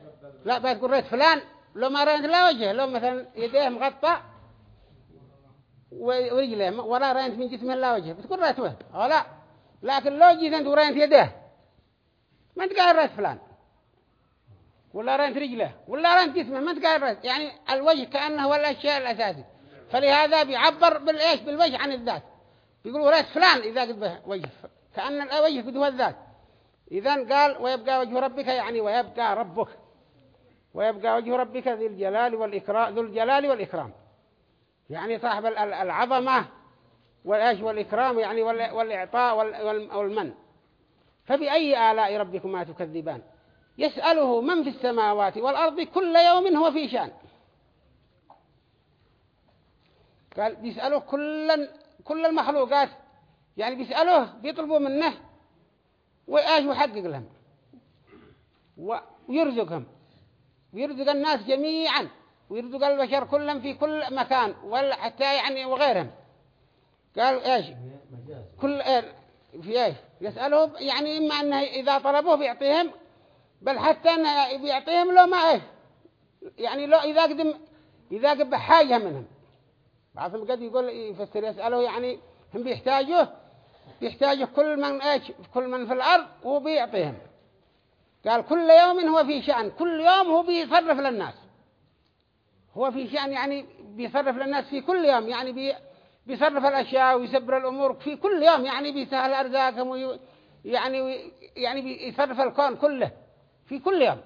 لا بعد تقول رأيت فلان. لو ما رأيت لا وجهه لو مثلا يديه مغطى ورجله ولا رأيت من جسمه لا وجهه بتقول رأيت وجهه. أو لكن لو جيت أنت ورأيت يديه ما أنت قاعد رأيت فلان. ولا رأيت رجله ولا رأيت جسمه ما قاعد رأيت يعني الوجه كأنه هو الأشياء الأساسي فلهذا بيعبر بالإيش؟ بالوجه عن الذات. بيقولوا رأيت فلان إذا قد به وجه. كأن الوجه قد هو الذات. إذن قال ويبقى وجه ربك يعني ويبقى ربك. ويبقى وجه ربك ذي الجلال والإكرام ذو الجلال والإكرام. يعني صاحب ال- ال- العظمة والإيش؟ والإكرام يعني وال- والإعطاء وال- وال- والمن. فبأي آلاء ربكما تكذبان؟ يسأله من في السماوات والأرض كل يوم هو في شأن. قال بيسأله كل كل المخلوقات. يعني بيسألوه بيطلبوا منه. وإيش يحقق لهم؟ ويرزقهم. ويرزق الناس جميعا. ويرزق البشر كلهم في كل مكان. ولا حتى يعني وغيرهم. قال مجاز. كل إيه في إيش؟ يسأله يعني إما أنه إذا طلبوه بيعطيهم. بل حتى أنه بيعطيهم لو ما إيش يعني لو إذا قدم إذا قد حاجة منهم. بعضهم قد يقول يفسر يسأله يعني هم بيحتاجوه بيحتاجوا كل من إيش كل من في الأرض هو بيعطيهم. قال كل يوم هو في شأن كل يوم هو بيصرف للناس. هو في شأن يعني بيصرف للناس في كل يوم يعني بي بيصرف الأشياء ويسبر الأمور في كل يوم يعني بيسهل أرزاقهم يعني يعني بيصرف الكون كله. في كل يوم.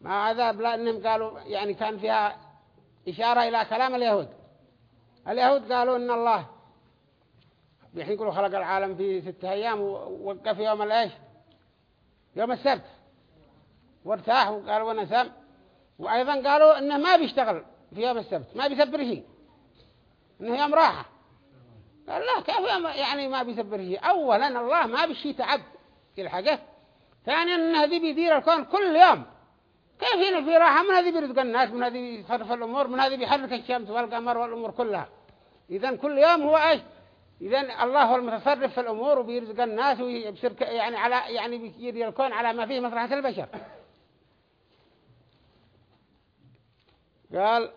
مع هذا بلا أنهم قالوا يعني كان فيها إشارة إلى كلام اليهود. اليهود قالوا إن الله الحين يقولوا خلق العالم في ستة أيام ووقف يوم الإيش؟ يوم السبت. وارتاح وقال ونسم وأيضا قالوا إنه ما بيشتغل في يوم السبت ما بيسبر شيء. إنه يوم راحة. قال لا كيف يعني ما بيسبر شيء. أولا الله ما بشي تعب. يلحقه ثانيا إنه هذي بيدير الكون كل يوم. كيف هنا في راحة؟ من هذه بيرزق الناس؟ من هذه يصرف الأمور؟ من هذه بيحرك الشمس والقمر والأمور كلها. إذا كل يوم هو إيش؟ إذا الله هو المتصرف في الأمور وبيرزق الناس ويبصر يعني على يعني بيدير الكون على ما فيه مصلحة البشر. قال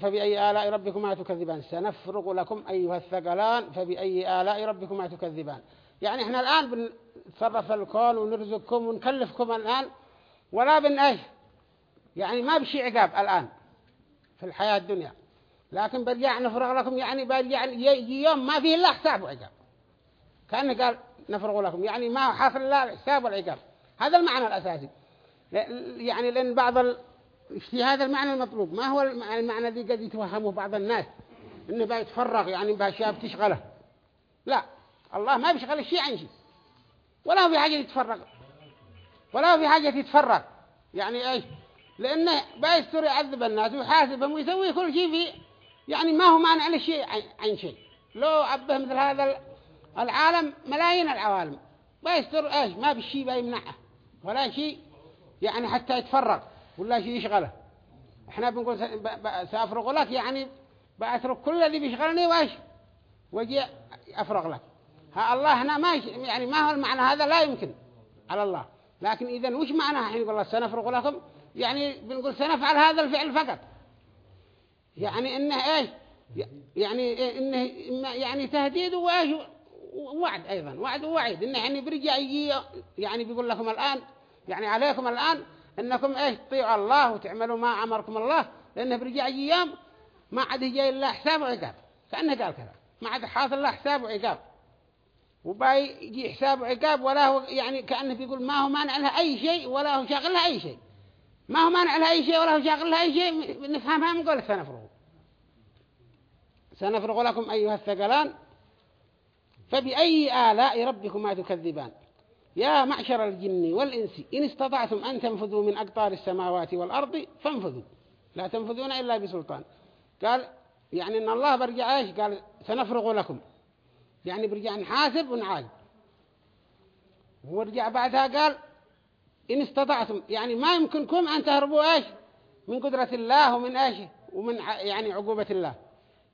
فبأي آلاء ربكما تكذبان؟ سنفرغ لكم أيها الثقلان. فبأي آلاء ربكما تكذبان؟ يعني إحنا الآن في الكون ونرزقكم ونكلفكم الآن ولا بن إيش يعني ما بشي عقاب الآن في الحياة الدنيا. لكن برجع نفرغ لكم يعني برجع يجي يوم ما فيه إلا حساب وعقاب. كأنه قال نفرغ لكم يعني ما حاصل لا الحساب والعقاب هذا المعنى الأساسي. يعني لأن بعض ال... في هذا المعنى المطلوب. ما هو الم- المعنى الذي قد يتوهمه بعض الناس؟ إنه بيتفرغ يعني بأشياء بتشغله. لا الله ما بيشغل الشيء عن شيء. ولا في حاجة يتفرغ. ولا في حاجة يتفرغ يعني إيش؟ لأنه بيستر يعذب الناس ويحاسبهم ويسوي كل شيء في يعني ما هو مانع لشيء عن- شيء. لو عبه مثل هذا العالم ملايين العوالم. بيستر إيش؟ ما بالشيء بيمنعه ولا شيء يعني حتى يتفرغ. ولا شيء يشغله. إحنا بنقول س- ب- ب- سأفرغ لك يعني بأترك كل الذي بيشغلني وإيش؟ وجي أفرغ لك. ها الله هنا ما يعني ما هو المعنى هذا لا يمكن على الله. لكن إذا وش معناها حين يقول الله سنفرغ لكم؟ يعني بنقول سنفعل هذا الفعل فقط. يعني إنه إيش؟ يعني إنه يعني تهديد وإيش؟ ووعد أيضا وعد ووعيد. إنه يعني برجع يجي يعني بيقول لكم الآن يعني عليكم الآن إنكم إيش؟ تطيعوا الله وتعملوا ما أمركم الله. لأنه برجع يجي يوم ما عاد يجي إلا حساب وعقاب. كأنه قال كذا. ما عاد حاصل له حساب وعقاب. وباي يجي حساب وعقاب ولا هو يعني كأنه بيقول ما هو مانع لها أي شيء ولا هو شاغل لها أي شيء. ما هو مانع لها أي شيء ولا هو شاغل لها أي شيء نفهمها من قول سنفرغ. سنفرغ لكم أيها الثقلان. فبأي آلاء ربكما تكذبان؟ يا معشر الجن والإنس إن استطعتم أن تنفذوا من أقطار السماوات والأرض فانفذوا. لا تنفذون إلا بسلطان. قال يعني إن الله برجع إيش؟ قال سنفرغ لكم. يعني برجع نحاسب ونعاقب ورجع بعدها قال إن استطعتم يعني ما يمكنكم أن تهربوا إيش؟ من قدرة الله ومن إيش؟ ومن يعني عقوبة الله.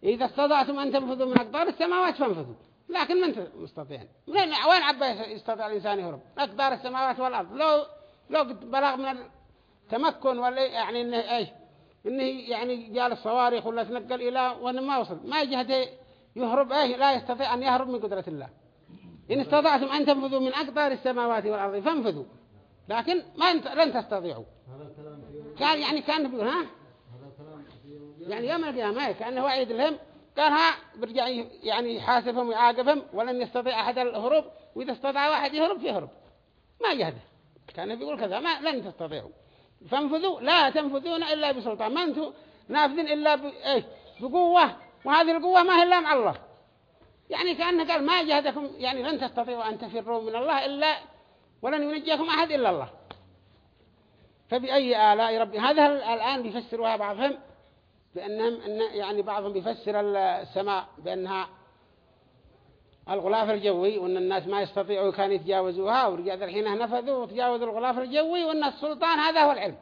إذا استطعتم أن تنفذوا من أقدار السماوات فانفذوا. لكن من مستطيعين من وين عبا يستطيع الإنسان يهرب؟ أقدار السماوات والأرض. لو لو بلغ من التمكن ولا يعني إنه إيش؟ إنه يعني جال الصواريخ ولا تنقل إلى وإنه ما وصل. ما جهته يهرب إيش لا يستطيع أن يهرب من قدرة الله. إن استطعتم أن تنفذوا من أقدار السماوات والأرض فانفذوا. لكن ما انت لن تستطيعوا. كان يعني كأن بيقول ها. يعني يوم القيامة كأنه وعيد لهم. قال ها برجع يعني يحاسبهم ويعاقبهم ولن يستطيع أحد الهروب. وإذا استطاع واحد يهرب فيهرب ما جهده. كان بيقول كذا ما لن تستطيعوا. فانفذوا لا تنفذون إلا بسلطان. ما أنتم نافذين إلا ب... إيش بقوة. وهذه القوة ما هي إلا مع الله. يعني كأنه قال ما جهدكم يعني لن تستطيعوا أن تفروا من الله إلا ولن ينجيكم أحد إلا الله. فبأي آلاء ربي هذا ال- الآن بيفسروها بعضهم بأنهم إن يعني بعضهم بيفسر السماء بأنها الغلاف الجوي وأن الناس ما يستطيعوا كانوا يتجاوزوها ورجع الحين نفذوا وتجاوزوا الغلاف الجوي وأن السلطان هذا هو العلم.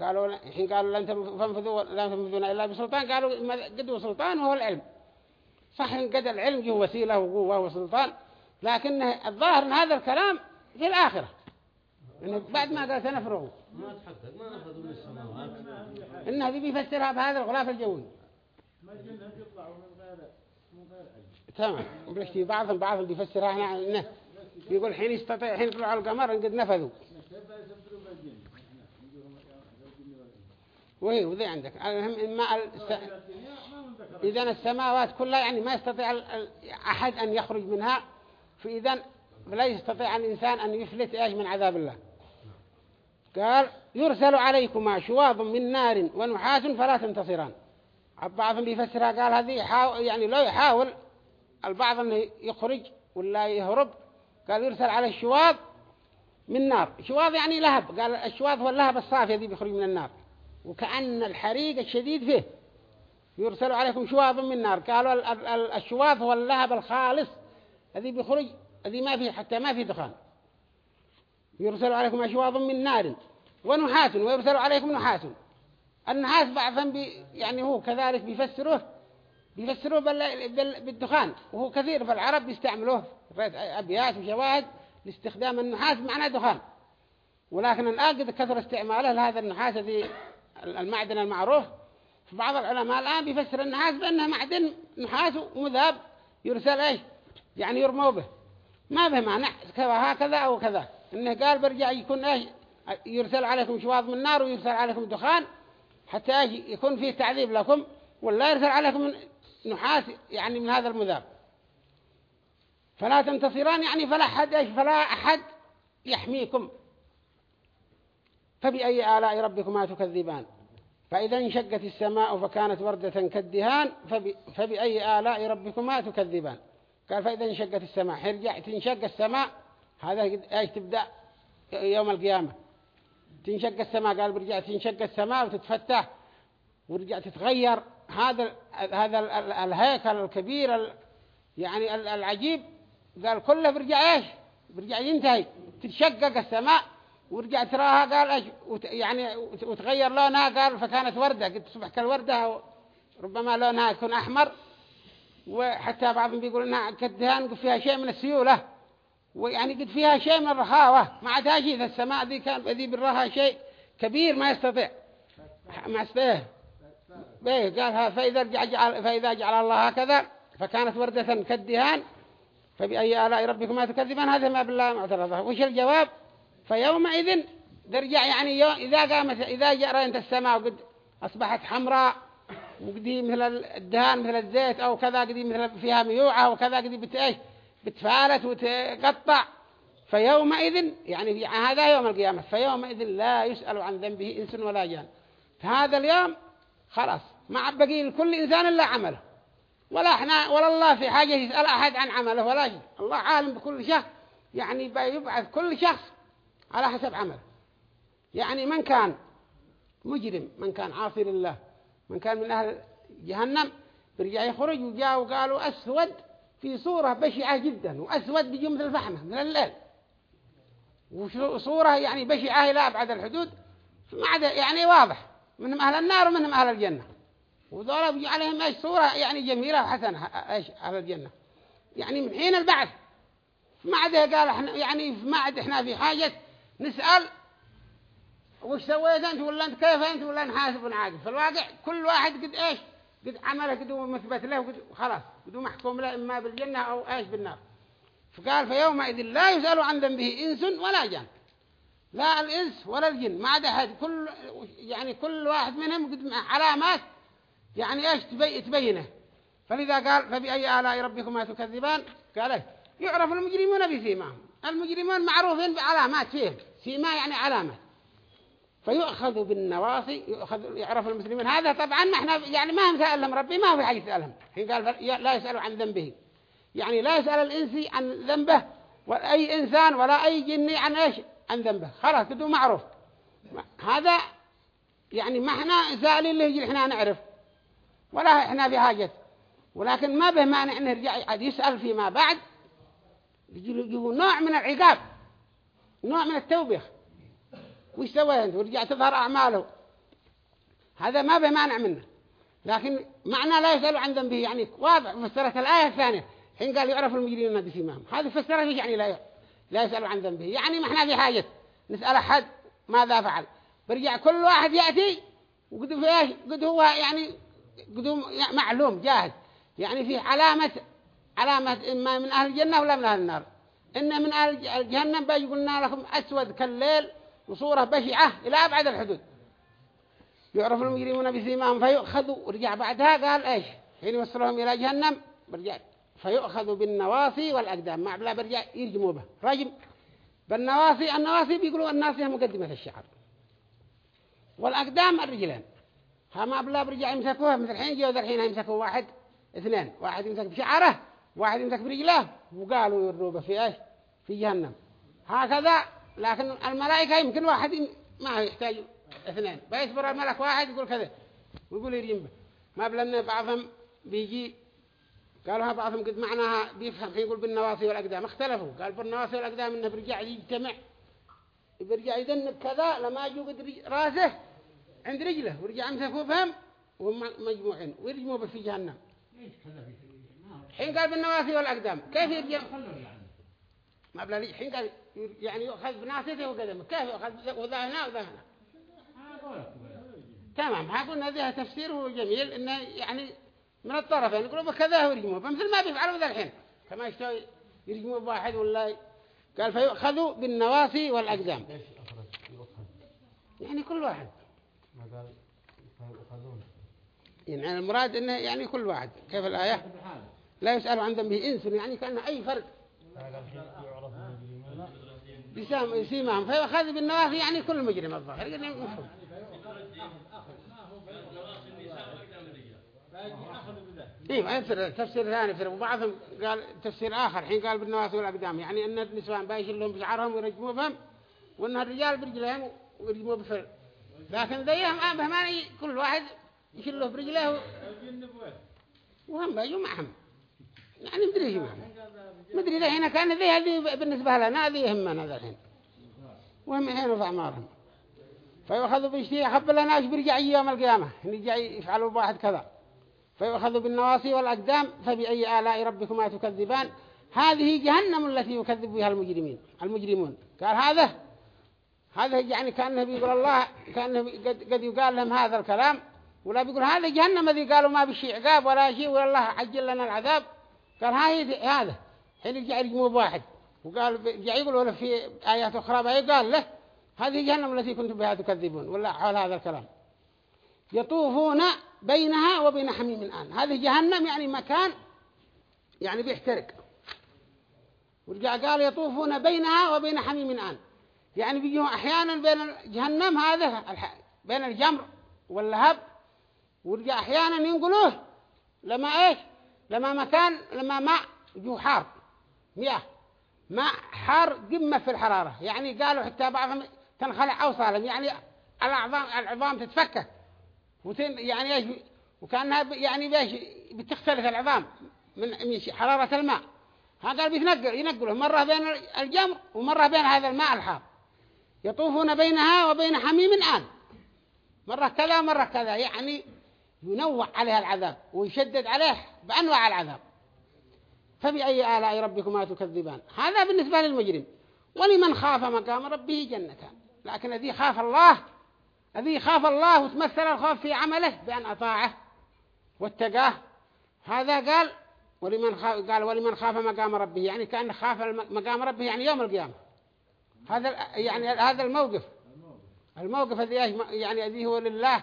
قالوا الحين قالوا لن تنفذوا لا تنفذون إلا بسلطان. قالوا ما- قد هو سلطان وهو العلم. صح إن قد العلم هو وسيلة وقوة وسلطان لكن الظاهر أن هذا الكلام في الآخرة. إنه بعد ما قال سنفرغوا ما تحقق ما نفذوا من السماوات. إن هذه بيفسرها بهذا الغلاف الجوي. ما الجنة يطلعوا من غير تمام بعضهم بعضهم بيفسرها هنا إنه يقول حين يستطيع حين يطلعوا القمر إن قد نفذوا. وهي وذي عندك. المهم إما الس... إذا السماوات كلها يعني ما يستطيع أحد أن يخرج منها. فإذا لا يستطيع الإنسان أن يفلت إيش؟ من عذاب الله. قال يرسل عليكما شواظ من نار ونحاس فلا تنتصران. بعضهم بيفسرها قال هذه يعني لو يحاول البعض أنه يخرج ولا يهرب قال يرسل عليه شواظ من نار. شواظ يعني لهب. قال الشواظ هو اللهب الصافي الذي بيخرج من النار. وكأن الحريق الشديد فيه. يرسل عليكم شواظ من نار. قالوا ال- ال- ال- الشواظ هو اللهب الخالص. الذي بيخرج الذي ما فيه حتى ما فيه دخان. يرسل عليكم أشواظ من نار. ونحاس ويرسل عليكم نحاس. النحاس بعضهم بي يعني هو كذلك بيفسروه بيفسروه بال بال بالدخان. وهو كثير في العرب بيستعملوه. أبيات وشواهد لاستخدام النحاس معناه دخان. ولكن الآن قد كثر استعماله لهذا النحاس الذي المعدن المعروف. فبعض العلماء الآن بيفسر النحاس بأنه معدن نحاس ومذاب يرسل إيش؟ يعني يرموا به. ما به معنى كذا هكذا أو كذا. إنه قال برجع يكون إيش؟ يرسل عليكم شواظ من نار ويرسل عليكم دخان حتى إيش؟ يكون فيه تعذيب لكم ولا يرسل عليكم نحاس يعني من هذا المذاب. فلا تنتصران يعني فلا أحد فلا أحد يحميكم. فبأي آلاء ربكما تكذبان؟ فإذا انشقت السماء فكانت وردة كالدهان فب... فبأي آلاء ربكما تكذبان؟ قال فإذا انشقت السماء. حرجع تنشق السماء هذا إيش تبدأ؟ يوم القيامة. تنشق السماء قال برجع تنشق السماء وتتفتح ورجع تتغير. هذا هذا ال- ال- الهيكل الكبير ال- يعني ال- العجيب. قال كله برجع إيش؟ برجع ينتهي. تتشقق السماء ورجع تراها قال إيش وت يعني وت- وتغير لونها قال فكانت وردة. قد تصبح كالوردة ربما لونها يكون أحمر. وحتى بعضهم بيقول إنها كالدهان فيها شيء من السيولة. ويعني قد فيها شيء من الرخاوة. ما عادها شيء ذا السماء ذي كان ذي بالرها شيء كبير ما يستطيع. ما يستطيع. بيه قالها فإذا جعل فإذا جعل الله هكذا فكانت وردة كالدهان فبأي آلاء ربكما تكذبان؟ هذا ما بالله معترضة. وش الجواب؟ فيومئذ درجع يعني إذا قامت إذا جاء رأيت السماء وقد أصبحت حمراء وقدي مثل الدهان مثل الزيت أو كذا قدي مثل فيها ميوعة وكذا قدي بتأيش بتفالت وتقطع. فيومئذ يعني في هذا يوم القيامة فيومئذ لا يسأل عن ذنبه إنس ولا جان. فهذا اليوم خلاص ما بقي لكل إنسان إلا عمله. ولا إحنا ولا الله في حاجة يسأل أحد عن عمله ولا شيء. الله عالم بكل شخص يعني بيبعث كل شخص على حسب عمله يعني من كان مجرم من كان عاصي لله من كان من أهل جهنم برجع يخرج وجاء وقالوا أسود في صورة بشعة جدا وأسود بيجي مثل الفحمة من الليل. وصورة يعني بشعة إلى أبعد الحدود. ما عدا يعني واضح منهم أهل النار ومنهم أهل الجنة. وذولا بيجي عليهم إيش صورة يعني جميلة وحسنة إيش أهل الجنة. يعني من حين البعث. ما عاد قال إحنا يعني ما عاد إحنا في حاجة نسأل وش سويت أنت ولا أنت كيف أنت ولا نحاسب ونعاقب في الواقع كل واحد قد إيش؟ قد عمله قد مثبت له وقد خلاص قد محكوم له إما بالجنة أو إيش بالنار. فقال فيومئذ لا يسأل عن ذنبه إنس ولا جان. لا الإنس ولا الجن ما عاد احد كل يعني كل واحد منهم قد علامات يعني إيش تبي تبينه. فلذا قال فبأي آلاء ربكما تكذبان؟ قال إيه؟ يعرف المجرمون بسيماهم. المجرمون معروفين بعلامات فيهم. سيما يعني علامات فيؤخذ بالنواصي يؤخذ يعرف المسلمين هذا طبعا ما إحنا يعني ما هم سألهم ربي ما في حاجة يسألهم حين قال لا يسأل عن ذنبه. يعني لا يسأل الإنسي عن ذنبه ولا أي إنسان ولا أي جني عن إيش؟ عن ذنبه. خلاص كده معروف. هذا يعني ما إحنا سائلين اللي يجي إحنا نعرف. ولا إحنا في حاجة. ولكن ما به مانع إنه يرجع يسأل فيما بعد. يجيبوا نوع من العقاب. نوع من التوبيخ وش سوى أنت؟ ورجع تظهر أعماله. هذا ما به مانع منه. لكن معنى لا يسأل عن ذنبه. يعني واضح فسرت الآية الثانية. حين قال يعرف المجرمين بسيماهم هذه فسرت يعني لا لا يسأل عن ذنبه. يعني ما إحنا في حاجة. نسأل أحد ماذا فعل. برجع كل واحد يأتي وقد في إيش؟ قد هو يعني قد معلوم جاهز يعني في علامة علامة إما من أهل الجنة ولا من أهل النار. إن من أهل الجهنم بيجي قلنا لكم أسود كالليل وصورة بشعة إلى أبعد الحدود. يعرف المجرمون بسيماهم فيؤخذوا ورجع بعدها قال إيش؟ حين يوصلهم إلى جهنم برجع فيؤخذوا بالنواصي والأقدام. ما بلا برجع يرجموا به رجم بالنواصي النواصي بيقولوا الناصية مقدمة الشعر. والأقدام الرجلين. ها ما بلا برجع يمسكوها مثل الحين ذا الحين يمسكوا واحد اثنين. واحد يمسك بشعره واحد يمسك برجله وقالوا يروبه في إيش؟ في جهنم. هكذا لكن الملائكة يمكن واحد ما يحتاج اثنين. بيصبر الملك واحد يقول كذا ويقول يريم به ما بلنا بعضهم بيجي قالها بعضهم قد معناها بيفهم يقول بالنواصي والأقدام. اختلفوا. قال بالنواصي والأقدام إنه بيرجع يجتمع. بيرجع يذنب كذا لما يجوا قد راسه عند رجله. ويرجع يمسكوا بهم وهم مجموعين. ويرجموا في جهنم؟ حين قال بالنواصي والأقدام. كيف يرجع؟ ما بلا لي. حين قال يعني يؤخذ بناصيته وقدمه. كيف يؤخذ؟ وذا هنا وذا هنا تمام. هقول هذا تفسيره جميل انه يعني من الطرفين يقولوا بكذا ويرجموه فمثل ما بيفعلوا ذا الحين. كما يشتوي يرجموا بواحد ولا قال فيؤخذوا بالنواصي والأقدام. يعني كل واحد. ما قال يعني المراد إنه يعني كل واحد. كيف الآية؟ لا يسأل عن ذنبه. إنس يعني كأن أي المجرمين بسام سيماهم. فيؤخذ بالنواصي يعني كل مجرم الظاهر. يعني مفهوم ما يفسر. تفسير ثاني يفسر. وبعضهم قال تفسير آخر. حين قال بالنواصي والأقدام. يعني أن النسوان بايشلهم بشعرهم ويرجموا بهم. وأن الرجال برجلهم ويرجموا بفر لكن ذيهم آبه ما ي- كل واحد يشله برجله وهم بايجوا معهم يعني مدري إيش معهم مدري ذا هنا كان ذي هذه بالنسبة لنا ذي يهمنا ذا الحين وهم الحين في أعمارهم فيأخذوا بيشتي أخب لنا إيش بيرجع يوم القيامة؟ نرجع يفعلوا بواحد كذا. فيؤخذ بالنواصي والأقدام فبأي آلاء ربكما تكذبان؟ هذه جهنم التي يكذب بها المجرمين. المجرمون. قال هذا هذا يعني كأنه بيقول الله كأنه قد, قد يقال لهم هذا الكلام ولا بيقول هذا جهنم الذي قالوا ما بشي عقاب ولا شيء ولا الله عجل لنا العذاب. قال هاي هذا. حين يرجع يرجموا بواحد وقال يرجع يقولوا له في آيات أخرى بقى قال له هذه جهنم التي كنتم بها تكذبون ولا حول هذا الكلام. يطوفون بينها وبين حميم الآن. هذه جهنم يعني مكان يعني بيحترق. ورجع قال يطوفون بينها وبين حميم الآن. يعني بيجوا أحيانا بين جهنم هذا. بين الجمر واللهب ورجع أحيانا ينقلوه لما إيش؟ لما مكان لما ماء جو حار مياه. ماء حار قمة في الحرارة. يعني قالوا حتى بعضهم تنخلع أوصالهم يعني العظام العظام تتفكك. وتن يعني إيش؟ وكأنها يعني بإيش؟ بتختلف العظام من حرارة الماء. قال بيتنقل ينقله. مرة بين الجمر ومرة بين هذا الماء الحار. يطوفون بينها وبين حميم آن. مرة كذا مرة كذا. يعني ينوع عليها العذاب ويشدد عليه بأنواع العذاب. فبأي آلاء ربكما تكذبان؟ هذا بالنسبة للمجرم. ولمن خاف مقام ربه جنتان. لكن الذي خاف الله الذي خاف الله وتمثل الخوف في عمله بأن أطاعه واتقاه هذا قال ولمن خاف قال ولمن خاف مقام ربه يعني كأن خاف مقام ربه يعني يوم القيامة. هذا يعني هذا الموقف. الموقف الذي يعني الذي هو لله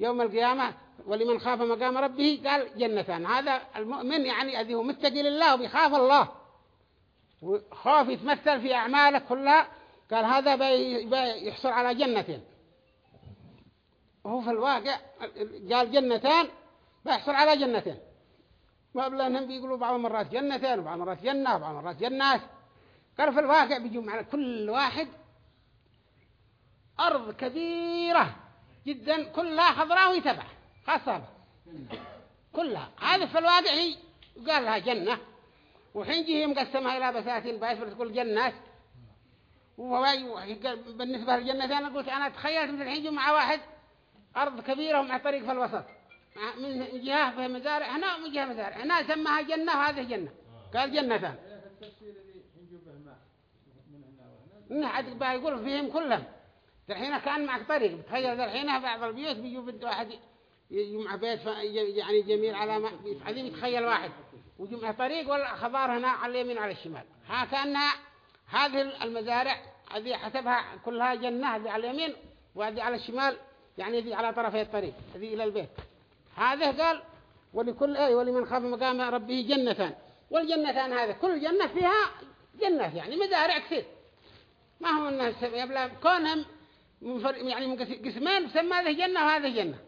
يوم القيامة ولمن خاف مقام ربه قال جنتان. هذا المؤمن يعني الذي هو متقي لله وبيخاف الله. وخوف يتمثل في أعماله كلها. قال هذا بي- بي- يحصل على جنتين وهو في الواقع قال جنتان بيحصل على جنتين وقبل أنهم بيقولوا بعض المرات جنتين وبعض المرات جنة وبعض المرات جنات. قال في الواقع بيجوا معنا كل واحد أرض كبيرة جدا كلها خضراء ويتبع. خاصة كلها. هذا في الواقع هي قال لها جنة. وحين جيه مقسمها إلى بساتين بايس جنات وهو بالنسبة للجنتين أنا قلت أنا تخيلت مثل الحين مع واحد أرض كبيرة ومع طريق في الوسط. من جهة فيها مزارع هنا ومن جهة مزارع. هنا سماها جنة وهذه جنة. قال جنتان إنه عاد بقى يقول فيهم كلهم. الحين كان معك طريق. تخيل الحين بعض البيوت بيجوا بده واحد يجوا مع بيت يعني جميل على ما عايزين يتخيل واحد. ويجوا مع طريق ولا خضار هنا على اليمين وعلى الشمال. ها كأنها هذه المزارع هذه حسبها كلها جنة هذه على اليمين وهذه على الشمال يعني هذه على طرفي الطريق هذه إلى البيت. هذا قال ولكل أي ولمن خاف مقام ربه جنتان. والجنتان هذا كل جنة فيها جنة يعني مزارع كثير. ما هو الناس يبلا كونهم يعني قسمين سمى هذه جنة وهذه جنة.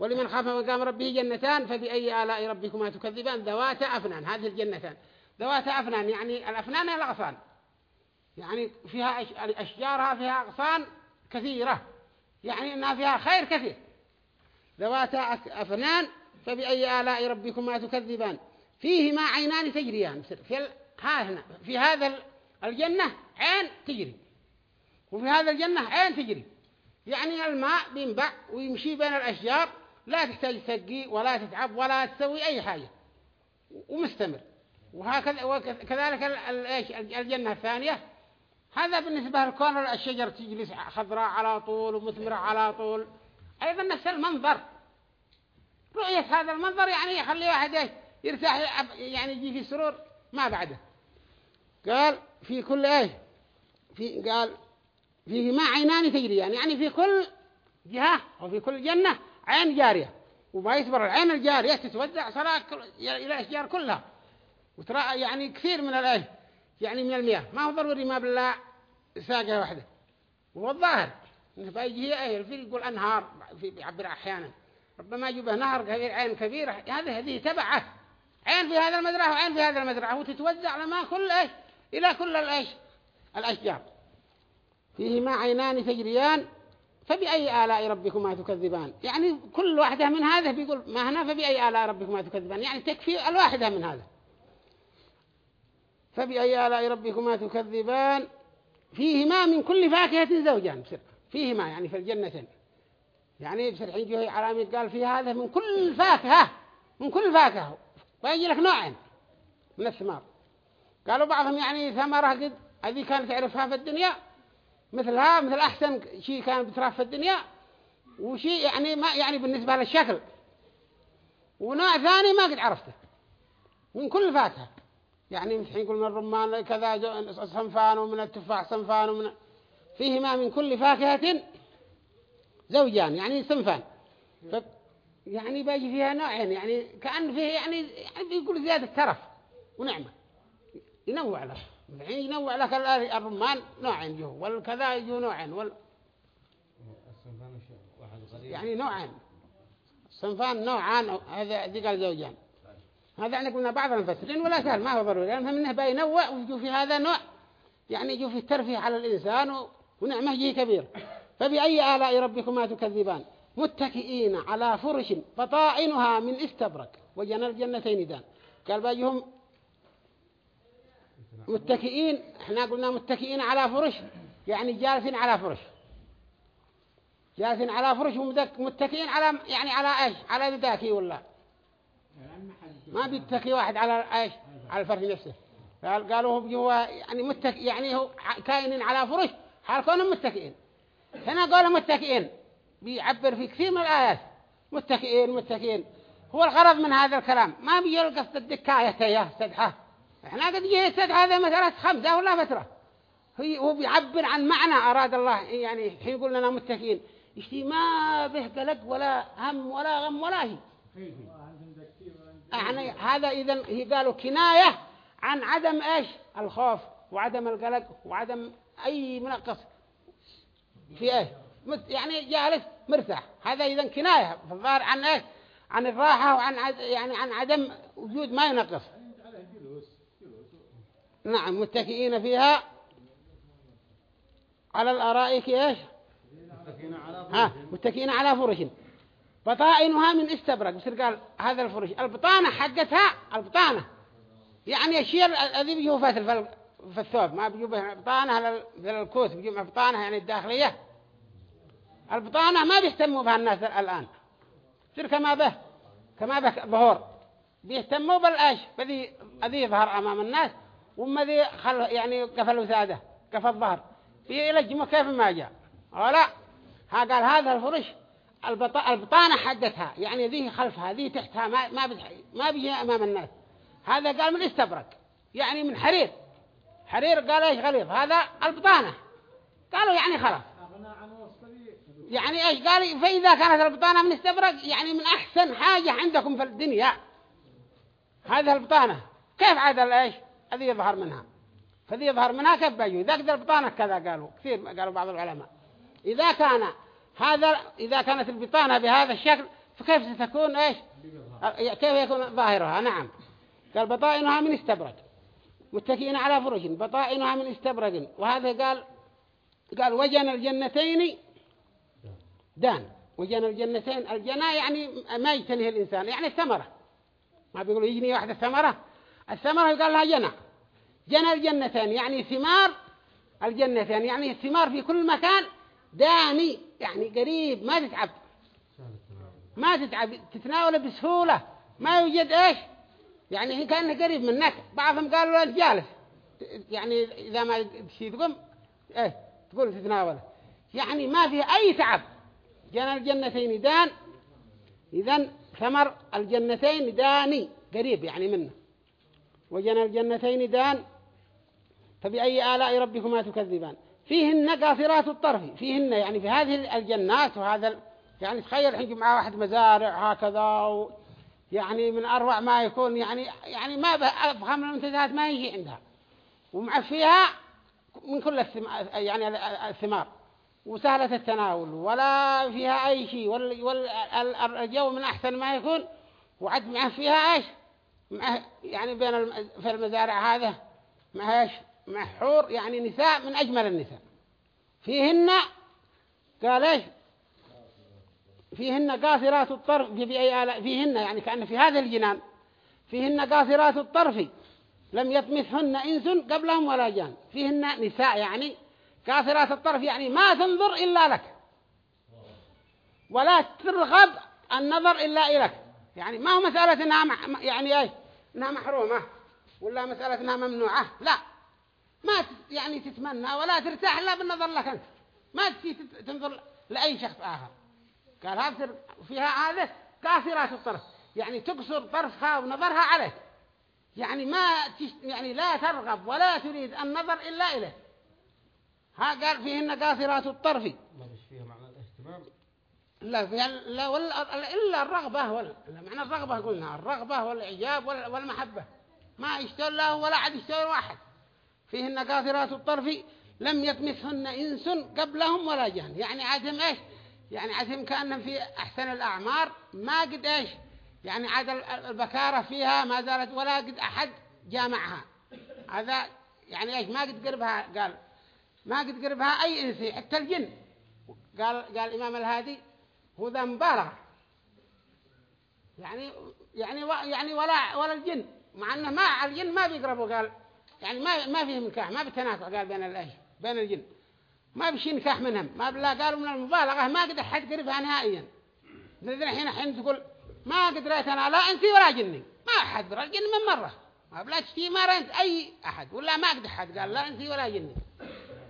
ولمن خاف مقام ربه جنتان فبأي آلاء ربكما تكذبان؟ ذوات أفنان هذه الجنتان. ذوات أفنان يعني الأفنان هي الأغصان. يعني فيها أش- أشجارها فيها أغصان كثيرة. يعني إنها فيها خير كثير. ذواتا أك- أفنان فبأي آلاء ربكما تكذبان؟ فيهما عينان تجريان. في. ها هنا في هذا ال- الجنة عين تجري. وفي هذا الجنة عين تجري. يعني الماء بينبع ويمشي بين الأشجار. لا تحتاج تسقي ولا تتعب ولا تسوي أي حاجة. ومستمر. وهكذا وكذلك الجنة الثانية. هذا بالنسبة لكون الشجر تجلس خضراء على طول ومثمرة على طول. أيضا نفس المنظر. رؤية هذا المنظر يعني يخلي واحد يرتاح يعني يجي في سرور ما بعده. قال في كل إيش؟ في قال فيه ما عينان تجريان. يعني في كل جهة وفي كل جنة عين جارية وما يصبر العين الجارية تتوزع صلاة إلى الأشجار كلها. وترى يعني كثير من الأيه يعني من المياه. ما هو ضروري ما بالله ساقة واحدة. وهو الظاهر. إنه بيجي هي الفيل يقول أنهار في أحيانا. ربما يجيبه نهر كبير عين كبيرة. هذه هذه تبعة. عين في هذا المزرعة وعين في هذا المزرعة. وتتوزع لما كل إيش؟ إلى كل الإيش؟ الأشجار. فيهما عينان تجريان. فبأي آلاء ربكما تكذبان؟ يعني كل واحدة من هذا بيقول ما هنا فبأي آلاء ربكما تكذبان؟ يعني تكفي الواحدة من هذا. فبأي آلاء ربكما تكذبان؟ فيهما من كل فاكهة زوجان بسر فيهما يعني في الجنتين. يعني بسر حين جوه علامة قال في هذا من كل فاكهة من كل فاكهة. ويجي لك نوعين من الثمار. قالوا بعضهم يعني ثمرة قد هذه كانت تعرفها في الدنيا مثلها مثل أحسن شيء كان بتراه في الدنيا وشيء يعني ما يعني بالنسبة للشكل. ونوع ثاني ما قد عرفته من كل فاكهة يعني الحين يقول من الرمان كذا صنفان ومن التفاح صنفان ومن فيهما من كل فاكهة زوجان يعني صنفان. ف... يعني باجي فيها نوعين يعني كأن فيه يعني يعني بيقول زيادة ترف ونعمة. ينوع لك الحين ينوع لك ال- الرمان نوعين جو والكذا يجو نوعين وال... يعني نوعين. صنفان نوعان هذا ذي قال زوجان هذا يعني قلنا بعض المفسرين ولا سهل ما هو ضروري لأن منه بينوع ويجوا في هذا نوع. يعني يجوا في الترفيه على الإنسان و- ونعمة جه كبير. فبأي آلاء ربكما تكذبان؟ متكئين على فرش بطائنها من استبرك وجنى الجنتين دان. قال باجهم متكئين إحنا قلنا متكئين على فرش يعني جالسين على فرش. جالسين على فرش ومدك- متكئين على يعني على إيش؟ على ذاكي ولا؟ ما بيتكي واحد على إيش؟ على الفرش نفسه. قال قالوا هو جوا يعني متك يعني هو كائنين على فرش حال كونهم متكئين. هنا قالوا متكئين بيعبر في كثير من الآيات. متكئين متكئين. هو الغرض من هذا الكلام. ما بيلقى الدكاية يا استدحى إحنا قد جيه استدحى هذا مثلا خمسة ولا فترة. هي هو بيعبر عن معنى أراد الله يعني حين يقول لنا متكئين. يشتي ما به قلق ولا هم ولا غم ولا شيء يعني هذا إذا هي قالوا كناية عن عدم إيش؟ الخوف وعدم القلق وعدم أي منقص. في مت- يعني جالس مرتاح. هذا إذا كناية. في الظاهر عن إيش؟ عن الراحة وعن يعني عن عدم وجود ما ينقص. نعم متكئين فيها. على الأرائك إيش؟ متكئين على ها متكئين على فرش. بطائنها من إستبرق. بصير قال هذا الفرش. البطانة حقتها البطانة. يعني الشيء الذي بيجوا فتل في ال- في الثوب. ما بيجوا به بطانة لل- للكوس بيجوا بطانة يعني الداخلية. البطانة ما بيهتموا بها الناس الآن. بصير كما به كما به ظهور بيهتموا بالآش بذي يظهر أمام الناس. وما ذي خل يعني قفل وسادة قفل الظهر. بيلجموا كيف ما جاء؟ ولا ها قال هذا الفرش البط... البطانة حقتها يعني ذي خلفها ذي تحتها ما ما بتح... ما بيجي أمام الناس. هذا قال من استبرق. يعني من حرير. حرير قال إيش غليظ؟ هذا البطانة. قالوا يعني خلاص. يعني إيش؟ قال فإذا كانت البطانة من استبرق يعني من أحسن حاجة عندكم في الدنيا هذه البطانة. كيف عاد إيش؟ الذي يظهر منها. فذي يظهر منها كيف بيجوا إذا قدر البطانة كذا قالوا. كثير قالوا بعض العلماء. إذا كان هذا إذا كانت البطانة بهذا الشكل فكيف ستكون إيش؟ كيف يكون ظاهرها؟ نعم. قال بطائنها من استبرق متكئين على فرش. بطائنها من استبرق وهذا قال قال وجن الجنتين دان. وجن الجنتين الجنة يعني ما يجتنيه الإنسان. يعني الثمرة ما بيقولوا يجني واحدة ثمرة؟ الثمرة يقال لها جنة. جنى الجنتين يعني ثمار الجنتين يعني الثمار في كل مكان داني يعني قريب ما تتعب. ما تتعب تتناول بسهولة. ما يوجد إيش يعني هي كأنه قريب منك. بعضهم قالوا انت جالس. يعني إذا ما تشي تقوم إيه تقول تتناوله. يعني ما فيه أي تعب. جنى الجنتين دان اذا ثمر الجنتين داني قريب يعني منه. وجنى الجنتين دان فبأي آلاء ربكما تكذبان فيهن قاصرات الطرف فيهن يعني في هذه الجنات وهذا. يعني تخيل الحين مع واحد مزارع هكذا و... يعني من أروع ما يكون يعني يعني ما أفهم المنتجات ما يجي عندها ومع فيها من كل. يعني الثمار وسهلة التناول ولا فيها أي شيء وال... والجو من أحسن ما يكون وعد معه فيها إيش معه يعني بين. في المزارع هذا معه إيش مع حور يعني نساء من أجمل النساء. فيهن قال إيش؟ فيهن قاصرات الطرف في فيهن يعني كأن في هذا الجنان. فيهن قاصرات الطرف لم يطمثهن إنس قبلهم ولا جان. فيهن نساء يعني قاصرات الطرف يعني ما تنظر إلا لك. ولا ترغب النظر إلا إليك. يعني ما هو مسألة إنها. يعني أي إنها محرومة ولا مسألة إنها ممنوعة لا. ما يعني تتمنى ولا ترتاح إلا بالنظر لك أنت. ما تجي تنظر لأي شخص آخر. قال هذا فيها هذا كافرات الطرف. يعني تقصر طرفها ونظرها عليك. يعني ما تش... يعني لا ترغب ولا تريد النظر إلا إليه. ها قال فيهن قاصرات الطرف ما فيش فيها معنى الاهتمام لا فيها لا ولا إلا الرغبة ولا لا معنى الرغبة قلنا الرغبة والإعجاب والمحبة. ما يشتغل له ولا عاد يشتغل واحد. فيهن قاصرات الطرف لم يطمثهن إنس قبلهم ولا جهن يعني عادهم إيش؟ يعني عادهم كأنهم في أحسن الأعمار ما قد إيش؟ يعني عاد البكارة فيها ما زالت ولا قد أحد جامعها. هذا يعني إيش؟ ما قد قربها قال ما قد قربها أي إنسي حتى الجن. قال قال الإمام الهادي هو ذا مبالغة. يعني يعني يعني ولا ولا الجن. مع أنه ما الجن ما بيقربوا قال. يعني ما ما فيه نكاح ما بتنافع قال بين الايش بين الجن. ما بشي نكاح منهم. ما بلا قالوا من المبالغة ما قد حد قربها نهائيا. مثل الحين الحين تقول ما قد رأيت أنا لا أنت ولا جني. ما أحد رأى الجن من مرة. ما بلا تشتي ما رأيت أي أحد ولا ما قد حد قال لا أنت ولا جني.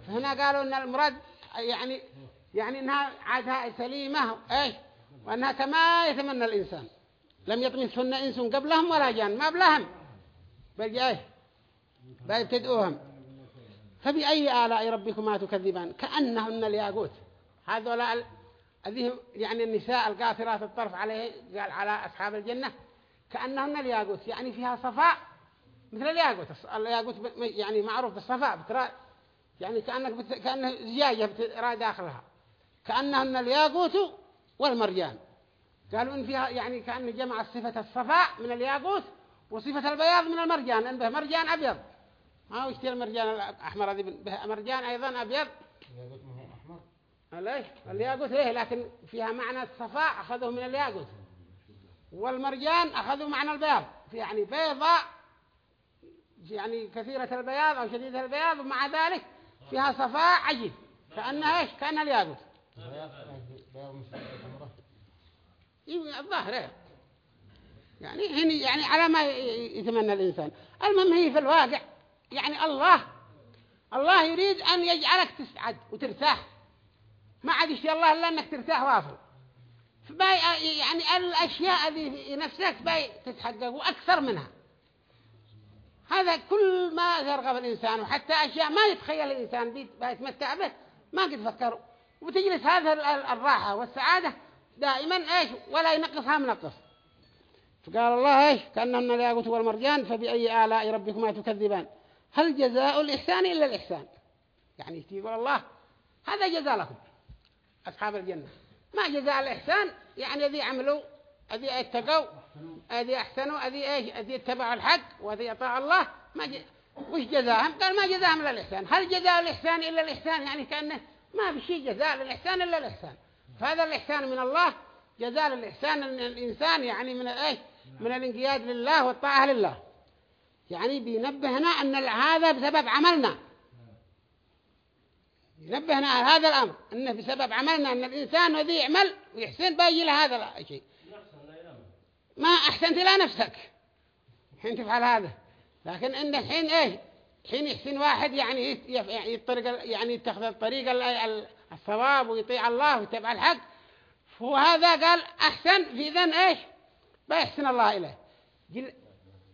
فهنا قالوا إن المراد يعني يعني إنها عادها سليمة إيش؟ وأنها كما يتمنى الإنسان. لم يطمثهن إنس قبلهم ولا جان ما بلهم. بل إيش؟ بيبتدئوهم فبأي آلاء ربكما تكذبان؟ كأنهن الياقوت هذولا يعني النساء القاصرات الطرف عليه قال على أصحاب الجنة كأنهن الياقوت يعني فيها صفاء مثل الياقوت. الياقوت يعني معروف بالصفاء بترى يعني كأنك بت... كأنه زجاجة بترى داخلها. كأنهن الياقوت والمرجان. قالوا إن فيها يعني كأن جمع صفة الصفاء من الياقوت وصفة البياض من المرجان إن به مرجان أبيض. ما هو يشتري المرجان الأحمر هذه؟ به مرجان أيضا أبيض. الياقوت ما هو أحمر. ليش الياقوت ليه لكن فيها معنى الصفاء أخذوه من الياقوت. والمرجان أخذوا معنى البياض. يعني بيضاء يعني كثيرة البياض أو شديدة البياض ومع ذلك فيها صفاء عجيب. كأنها إيش؟ كأنها الياقوت. بياض مش حمراء الظاهر إيه يعني هني يعني على ما يتمنى الإنسان. المهم هي في الواقع يعني الله الله يريد أن يجعلك تسعد وترتاح. ما عاد يشتي الله إلا أنك ترتاح وافل فباي يعني الأشياء في نفسك باي تتحقق وأكثر منها. هذا كل ما يرغب الإنسان وحتى أشياء ما يتخيل الإنسان دي يتمتع به ما قد فكروا وتجلس هذا الراحة والسعادة دائما إيش؟ ولا ينقصها منقص فقال الله إيش؟ كأنهن الياقوت والمرجان فبأي آلاء ربكما تكذبان؟ هل جزاء الإحسان إلا الإحسان؟ يعني يقول الله؟ هذا جزاء لكم أصحاب الجنة. ما جزاء الإحسان؟ يعني الذي عملوا الذي اتقوا الذي أحسنوا الذي إيش؟ الذي اتبعوا الحق والذي أطاعوا الله. ما ج... وش جزاهم قال ما جزاهم إلا الإحسان. هل جزاء الإحسان إلا الإحسان؟ يعني كأنه ما في شيء جزاء للإحسان إلا الإحسان. فهذا الإحسان من الله جزاء للإحسان الإنسان يعني من إيش من الانقياد لله والطاعة لله. يعني بينبهنا أن هذا بسبب عملنا. ينبهنا على هذا الأمر أنه بسبب عملنا أن الإنسان الذي يعمل ويحسن باجي له هذا الشيء. ما أحسنت إلى نفسك. حين تفعل هذا. لكن إن الحين إيش حين يحسن واحد يعني يطرق يعني يتخذ الطريق الصواب ويطيع الله ويتبع الحق. هو هذا قال أحسن في ذن إيش؟ بيحسن الله إليه. جل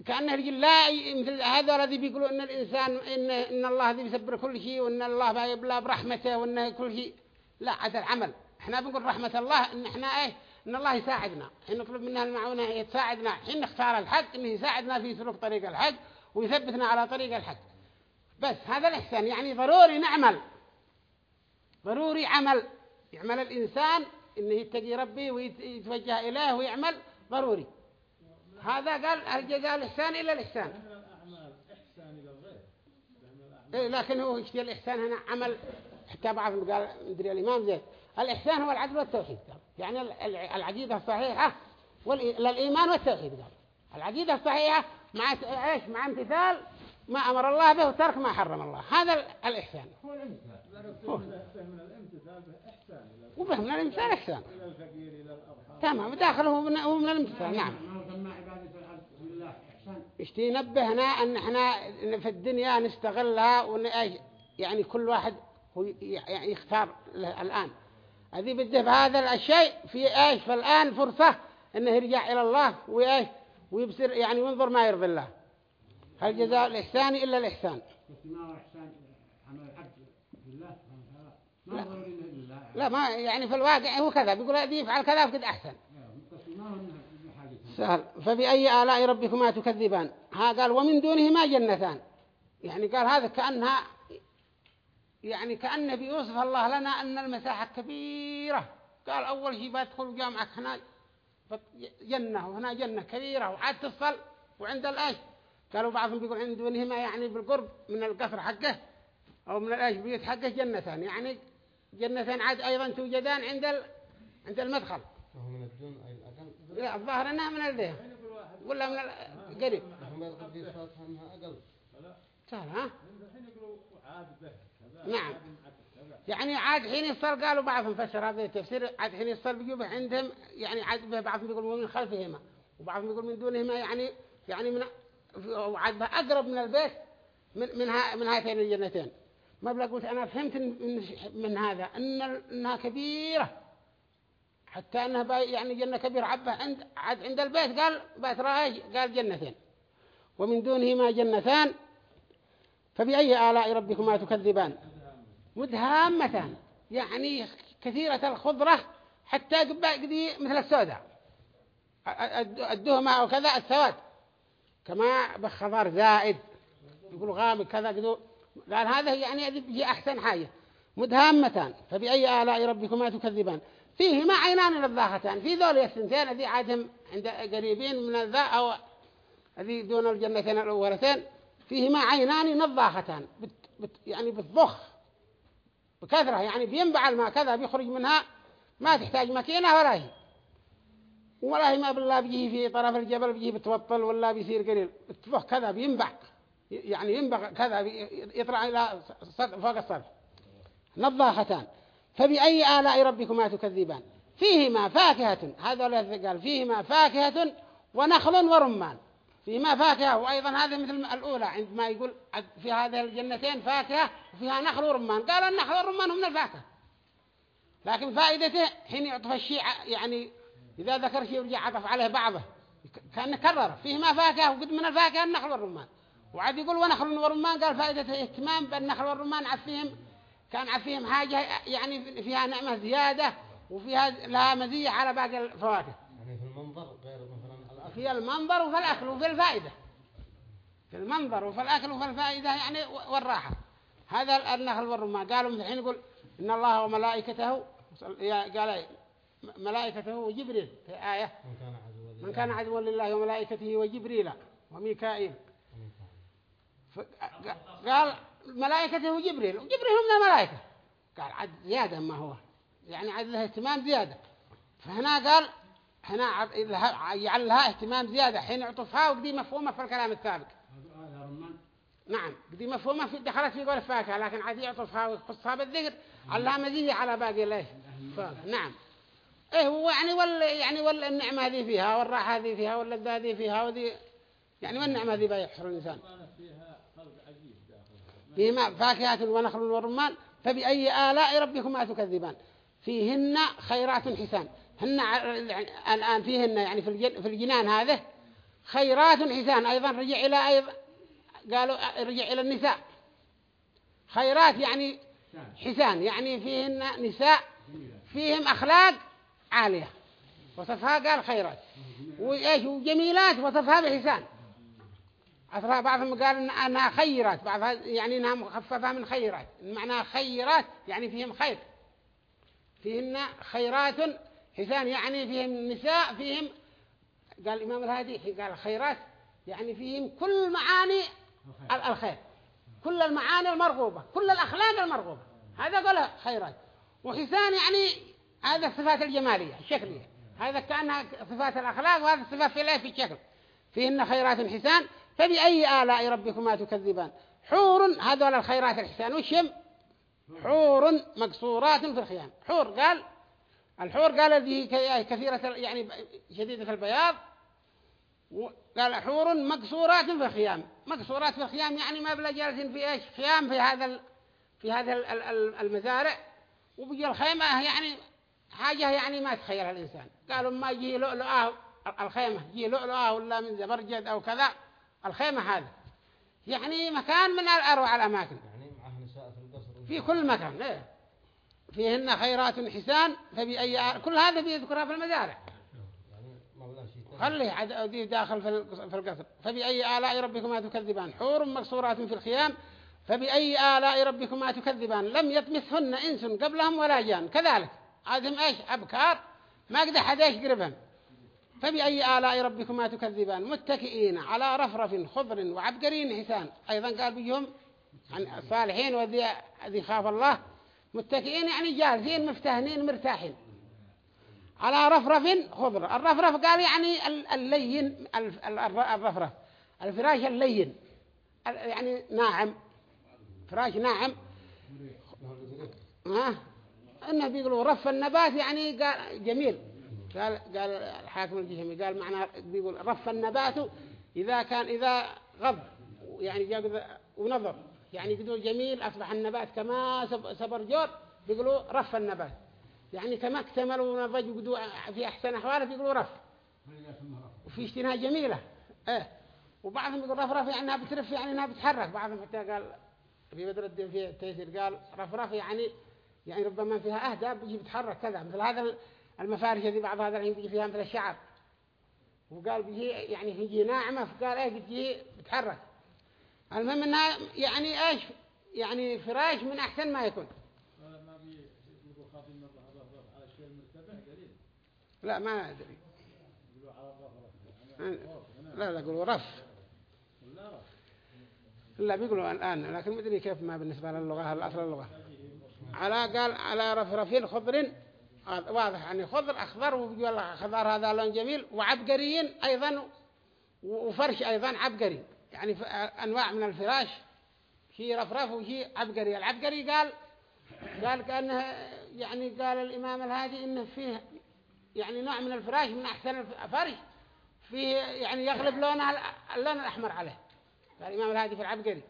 كأنه يقول لا مثل هذا الذي بيقولوا إن الإنسان إن إن الله ذي بيسبر كل شيء وإن الله بيبلا برحمته وإن كل شيء. لا هذا العمل. إحنا بنقول رحمة الله إن إحنا إيه؟ إن الله يساعدنا. حين نطلب منها المعونة يساعدنا. حين نختار الحق إنه يساعدنا في سلوك طريق الحق ويثبتنا على طريق الحق. بس هذا الإحسان. يعني ضروري نعمل. ضروري عمل. يعمل الإنسان إنه يتقي ربي ويتوجه إليه ويعمل ضروري. هذا قال الجزاء الإحسان. إلا الإحسان إيه لكن هو يشتري الإحسان هنا عمل. حتى بعض قال مدري الإمام زي الإحسان هو العدل والتوحيد قال. يعني العقيدة الصحيحة للإيمان والتوحيد قال. العقيدة الصحيحة مع إيش؟ مع امتثال ما أمر الله به وترك ما حرم الله. هذا الإحسان. هو الامتثال الامتثال بإحسان وفهم الإمثال إحسان. إلى الفقير إلى الأرحام تمام. داخله من, هو من الامتثال نعم. اشتي نبهنا أن إحنا في الدنيا نستغلها وان إيش يعني كل واحد هو يعني يختار له الآن. هذه بده بهذا الشيء في إيش؟ فالان فرصة إنه يرجع إلى الله وإيش؟ ويبصر يعني وينظر ما يرضي الله. هل جزاء الإحسان إلا الإحسان؟ ما هو إحسان عمل الحج لله ما هو ضروري إنه لله لا ما يعني في الواقع هو كذا بيقول هذه يفعل كذا فقد حاجة سهل. فبأي آلاء ربكما تكذبان؟ ها قال ومن دونهما جنتان. يعني قال هذا كأنها يعني كأنه بيوصف الله لنا أن المساحة كبيرة. قال أول شيء بدخل جامعة هنا جنة وهنا جنة كبيرة وعاد تصل وعند الأيش قالوا بعضهم بيقول عند دونهما يعني بالقرب من القصر حقه أو من الأيش بيت حقه جنتان. يعني جنتان عاد أيضا توجدان عند ال... عند المدخل. من الدون أي الأقل؟ لا الظاهر إنها من الذهب ولا من القريب هم القديسات أنها أقل سهل ها؟ الحين يقولوا عاد به كذا نعم. يعني عاد حين يصل قالوا بعضهم فسر هذا التفسير عاد حين يصل بيجوا عندهم يعني عاد به بعضهم بيقولوا من خلفهما وبعضهم يقول من دونهما يعني يعني من وعاد به أقرب من البيت من من, ها من هاتين الجنتين. ما بلا قلت أنا فهمت من, هذا أن أنها كبيرة. حتى أنها يعني جنة كبيرة. عبه عند عاد عند البيت قال بيت رايج قال جنتين. ومن دونهما جنتان. فبأي آلاء ربكما تكذبان؟ مدهامتان. يعني كثيرة الخضرة حتى قدي مثل السوداء. الدهمة أو كذا السواد. كما بخضار زائد. يقولوا غامق كذا قدو. قال هذا يعني هذه أحسن حاجة. مدهامتان فبأي آلاء ربكما تكذبان؟ فيهما عينان نضاختان في ذول السنتين الذي عادهم عند قريبين من الذا أو الذي دون الجنتين الأولتين فيهما عينان نضاختان بت بت يعني بتضخ. بكثرة. يعني بينبع الماء كذا بيخرج منها ما تحتاج ماكينة ولا هي. هي ما بالله بيجي في طرف الجبل بيجي بتبطل ولا بيصير قليل. بتضخ كذا بينبع يعني ينبع كذا يطلع إلى فوق السطح نضاختان فبأي آلاء ربكما تكذبان؟ فيهما فاكهة هذا الذي قال فيهما فاكهة ونخل ورمان. فيهما فاكهة وأيضا هذا مثل الأولى عندما يقول في هذه الجنتين فاكهة وفيها نخل ورمان. قال النخل والرمان هم الفاكهة. لكن فائدته حين يعطف الشيء يعني إذا ذكر شيء ورجع عطف عليه بعضه كان كرر. فيهما فاكهة وقد من الفاكهة النخل والرمان. وعاد يقول ونخل ورمان قال فائدته اهتمام بالنخل والرمان عفيهم كان عفيهم حاجة يعني فيها نعمة زيادة وفيها لها مزية على باقي الفواكه. يعني في المنظر غير مثلا في المنظر وفي الأكل وفي الفائدة. في المنظر وفي الأكل وفي الفائدة يعني والراحة. هذا النخل والرمان. قالوا من الحين يقول إن الله وملائكته قال ملائكته وجبريل في آية. من كان عدوا لله. وملائكته وجبريل وميكائيل. قال ملائكته وجبريل. وجبريل هم من الملائكة قال عد زيادة ما هو. يعني عد له اهتمام زيادة. فهنا قال هنا عد لها يجعل لها اهتمام زيادة. حين يعطفها ودي مفهومة في الكلام السابق. نعم. دي مفهومة في دخلت في قول الفاكهة لكن عاد يعطفها ويخصها بالذكر. علها مزيه على باقي ليش نعم. هو يعني وال يعني ولا النعمة هذه فيها والراحة هذه فيها واللذة هذه فيها وذي يعني والنعمة هذه بيحصل الإنسان؟ فيهما فاكهة ونخل ورمان فبأي آلاء ربكما تكذبان؟ فيهن خيرات حسان. هن الآن فيهن يعني في الجنان هذا خيرات حسان. أيضا رجع إلى أيضا قالوا رجع إلى النساء. خيرات يعني حسان. يعني فيهن نساء فيهم أخلاق عالية وصفها قال خيرات. وإيش؟ وجميلات وصفها بحسان أصلا بعضهم قال إن أنها خيرات. بعضها يعني إنها مخففة من خيرات. معناها خيرات يعني فيهم خير. فيهن خيرات حسان يعني فيهم نساء فيهم قال الإمام الهادي قال خيرات يعني فيهم كل معاني ال- الخير. كل المعاني المرغوبة كل الأخلاق المرغوبة. هذا قال خيرات. وحسان يعني هذا الصفات الجمالية الشكلية هذا كأنها صفات الأخلاق وهذا الصفات في الله في الشكل فيهن خيرات حسان فبأي آلاء ربكما تكذبان؟ حور هذول الخيرات الحسان. وشم حور مقصورات في الخيام. حور قال الحور قال هذه كثيرة يعني شديدة البياض. قال حور مقصورات في الخيام. مقصورات في الخيام يعني ما بلا جالسين في إيش؟ خيام في هذا. في هذا ال- ال- ال- المزارع. وبيجي الخيمة يعني حاجة يعني ما تخيلها الإنسان. قالوا ما يجي لؤلؤة الخيمة يجي لؤلؤة ولا من زبرجد أو كذا الخيمة هذا يعني مكان من الأروع الأماكن. يعني معه نساء في القصر. في كل مكان إيه. فيهن خيرات حسان فبأي. كل هذا بيذكرها في المزارع. يعني. خليه عد... دي داخل في القصر. فبأي آلاء ربكما تكذبان؟ حور مقصورات في الخيام. فبأي آلاء ربكما تكذبان؟ لم يطمثهن إنس قبلهم ولا جان. كذلك. هذهم إيش؟ أبكار؟ ما قد حد يقربهم فبأي آلاء ربكما تكذبان؟ متكئين على رفرف خضر وعبقرين حسان. أيضا قال بيهم عن الصالحين وذي ذي خاف الله. متكئين يعني جالسين مفتهنين مرتاحين. على رفرف خضر. الرفرف قال يعني ال- اللين الرفرف. الفراش اللين. ال- يعني ناعم. فراش ناعم. ها؟ أنه بيقولوا رف النبات يعني قال جميل. قال قال الحاكم الجهمي قال معناه بيقول رف النبات إذا كان إذا غض يعني ونظر. يعني يقولوا جميل أصبح النبات كما سب- سبرجور بيقولوا رف النبات. يعني كما اكتمل ونضج وقدوا في أحسن أحواله بيقولوا رف. وفي اشتناها جميلة. إيه. وبعضهم يقول رفرف يعني انها بترف يعني انها بتحرك بعضهم حتى قال في بدر الدين في التيسير قال رفرف يعني يعني ربما فيها اهداب بيجي بتحرك كذا. مثل هذا المفارش هذه بعض هذا الحين بيجي فيها مثل الشعر. وقال بيجي يعني بيجي ناعمة فقال إيه بتجي بتحرك. المهم إنها يعني إيش؟ يعني فراش من أحسن ما يكون. لا ما أدري. لا لا يقولوا رف. لا بيقولوا الآن لكن ما أدري كيف ما بالنسبة للغة الأصل اللغة على قال على رفرفين خضر واضح يعني خضر أخضر وبيقول خضار هذا لون جميل وعبقريين أيضا وفرش أيضا عبقري. يعني أنواع من الفراش شيء رفرف وشيء عبقري. العبقري قال قال كأنه يعني قال الإمام الهادي إنه فيه يعني نوع من الفراش من أحسن الفرش. فيه يعني يغلب لونها اللون الأحمر عليه. قال الإمام الهادي في العبقري.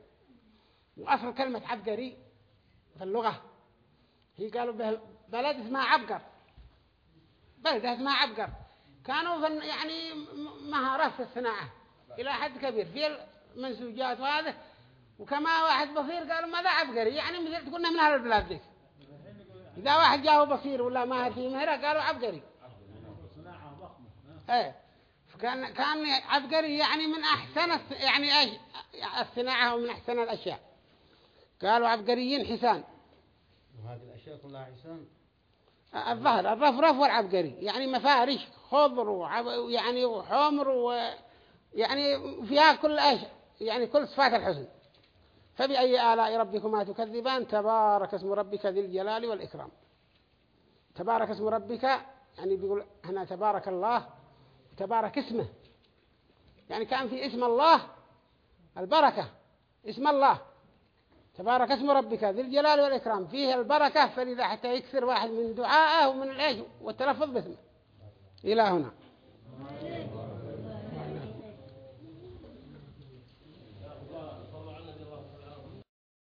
وأصل كلمة عبقري في اللغة. هي قالوا بلد اسمها عبقر. بلد اسمها عبقر. كانوا الن- يعني مهارات في الصناعة إلى حد كبير في المنسوجات وهذا وكما واحد بصير قالوا ماذا عبقري يعني مثل تقولنا من أهل البلاد ذيك إذا واحد جاءه بصير ولا ماهر في مهرة قالوا عبقري إيه فكان كان عبقري يعني من الس- يعني إيش الصناعه ومن احسن الاشياء قالوا عبقريين حسان. الأشياء كلها عسان الظهر الرفرف والعبقري يعني مفارش خضر وعب يعني وحمر ويعني فيها كل إيش يعني كل صفات الحسن فبأي آلاء ربكما تكذبان؟ تبارك اسم ربك ذي الجلال والإكرام. تبارك اسم ربك يعني بيقول هنا تبارك الله تبارك اسمه. يعني كان في اسم الله البركة اسم الله. تبارك اسم ربك ذي الجلال والإكرام. فيه البركة فلذا حتى يكثر واحد من دعائه ومن العيش والتلفظ باسمه. إلى هنا.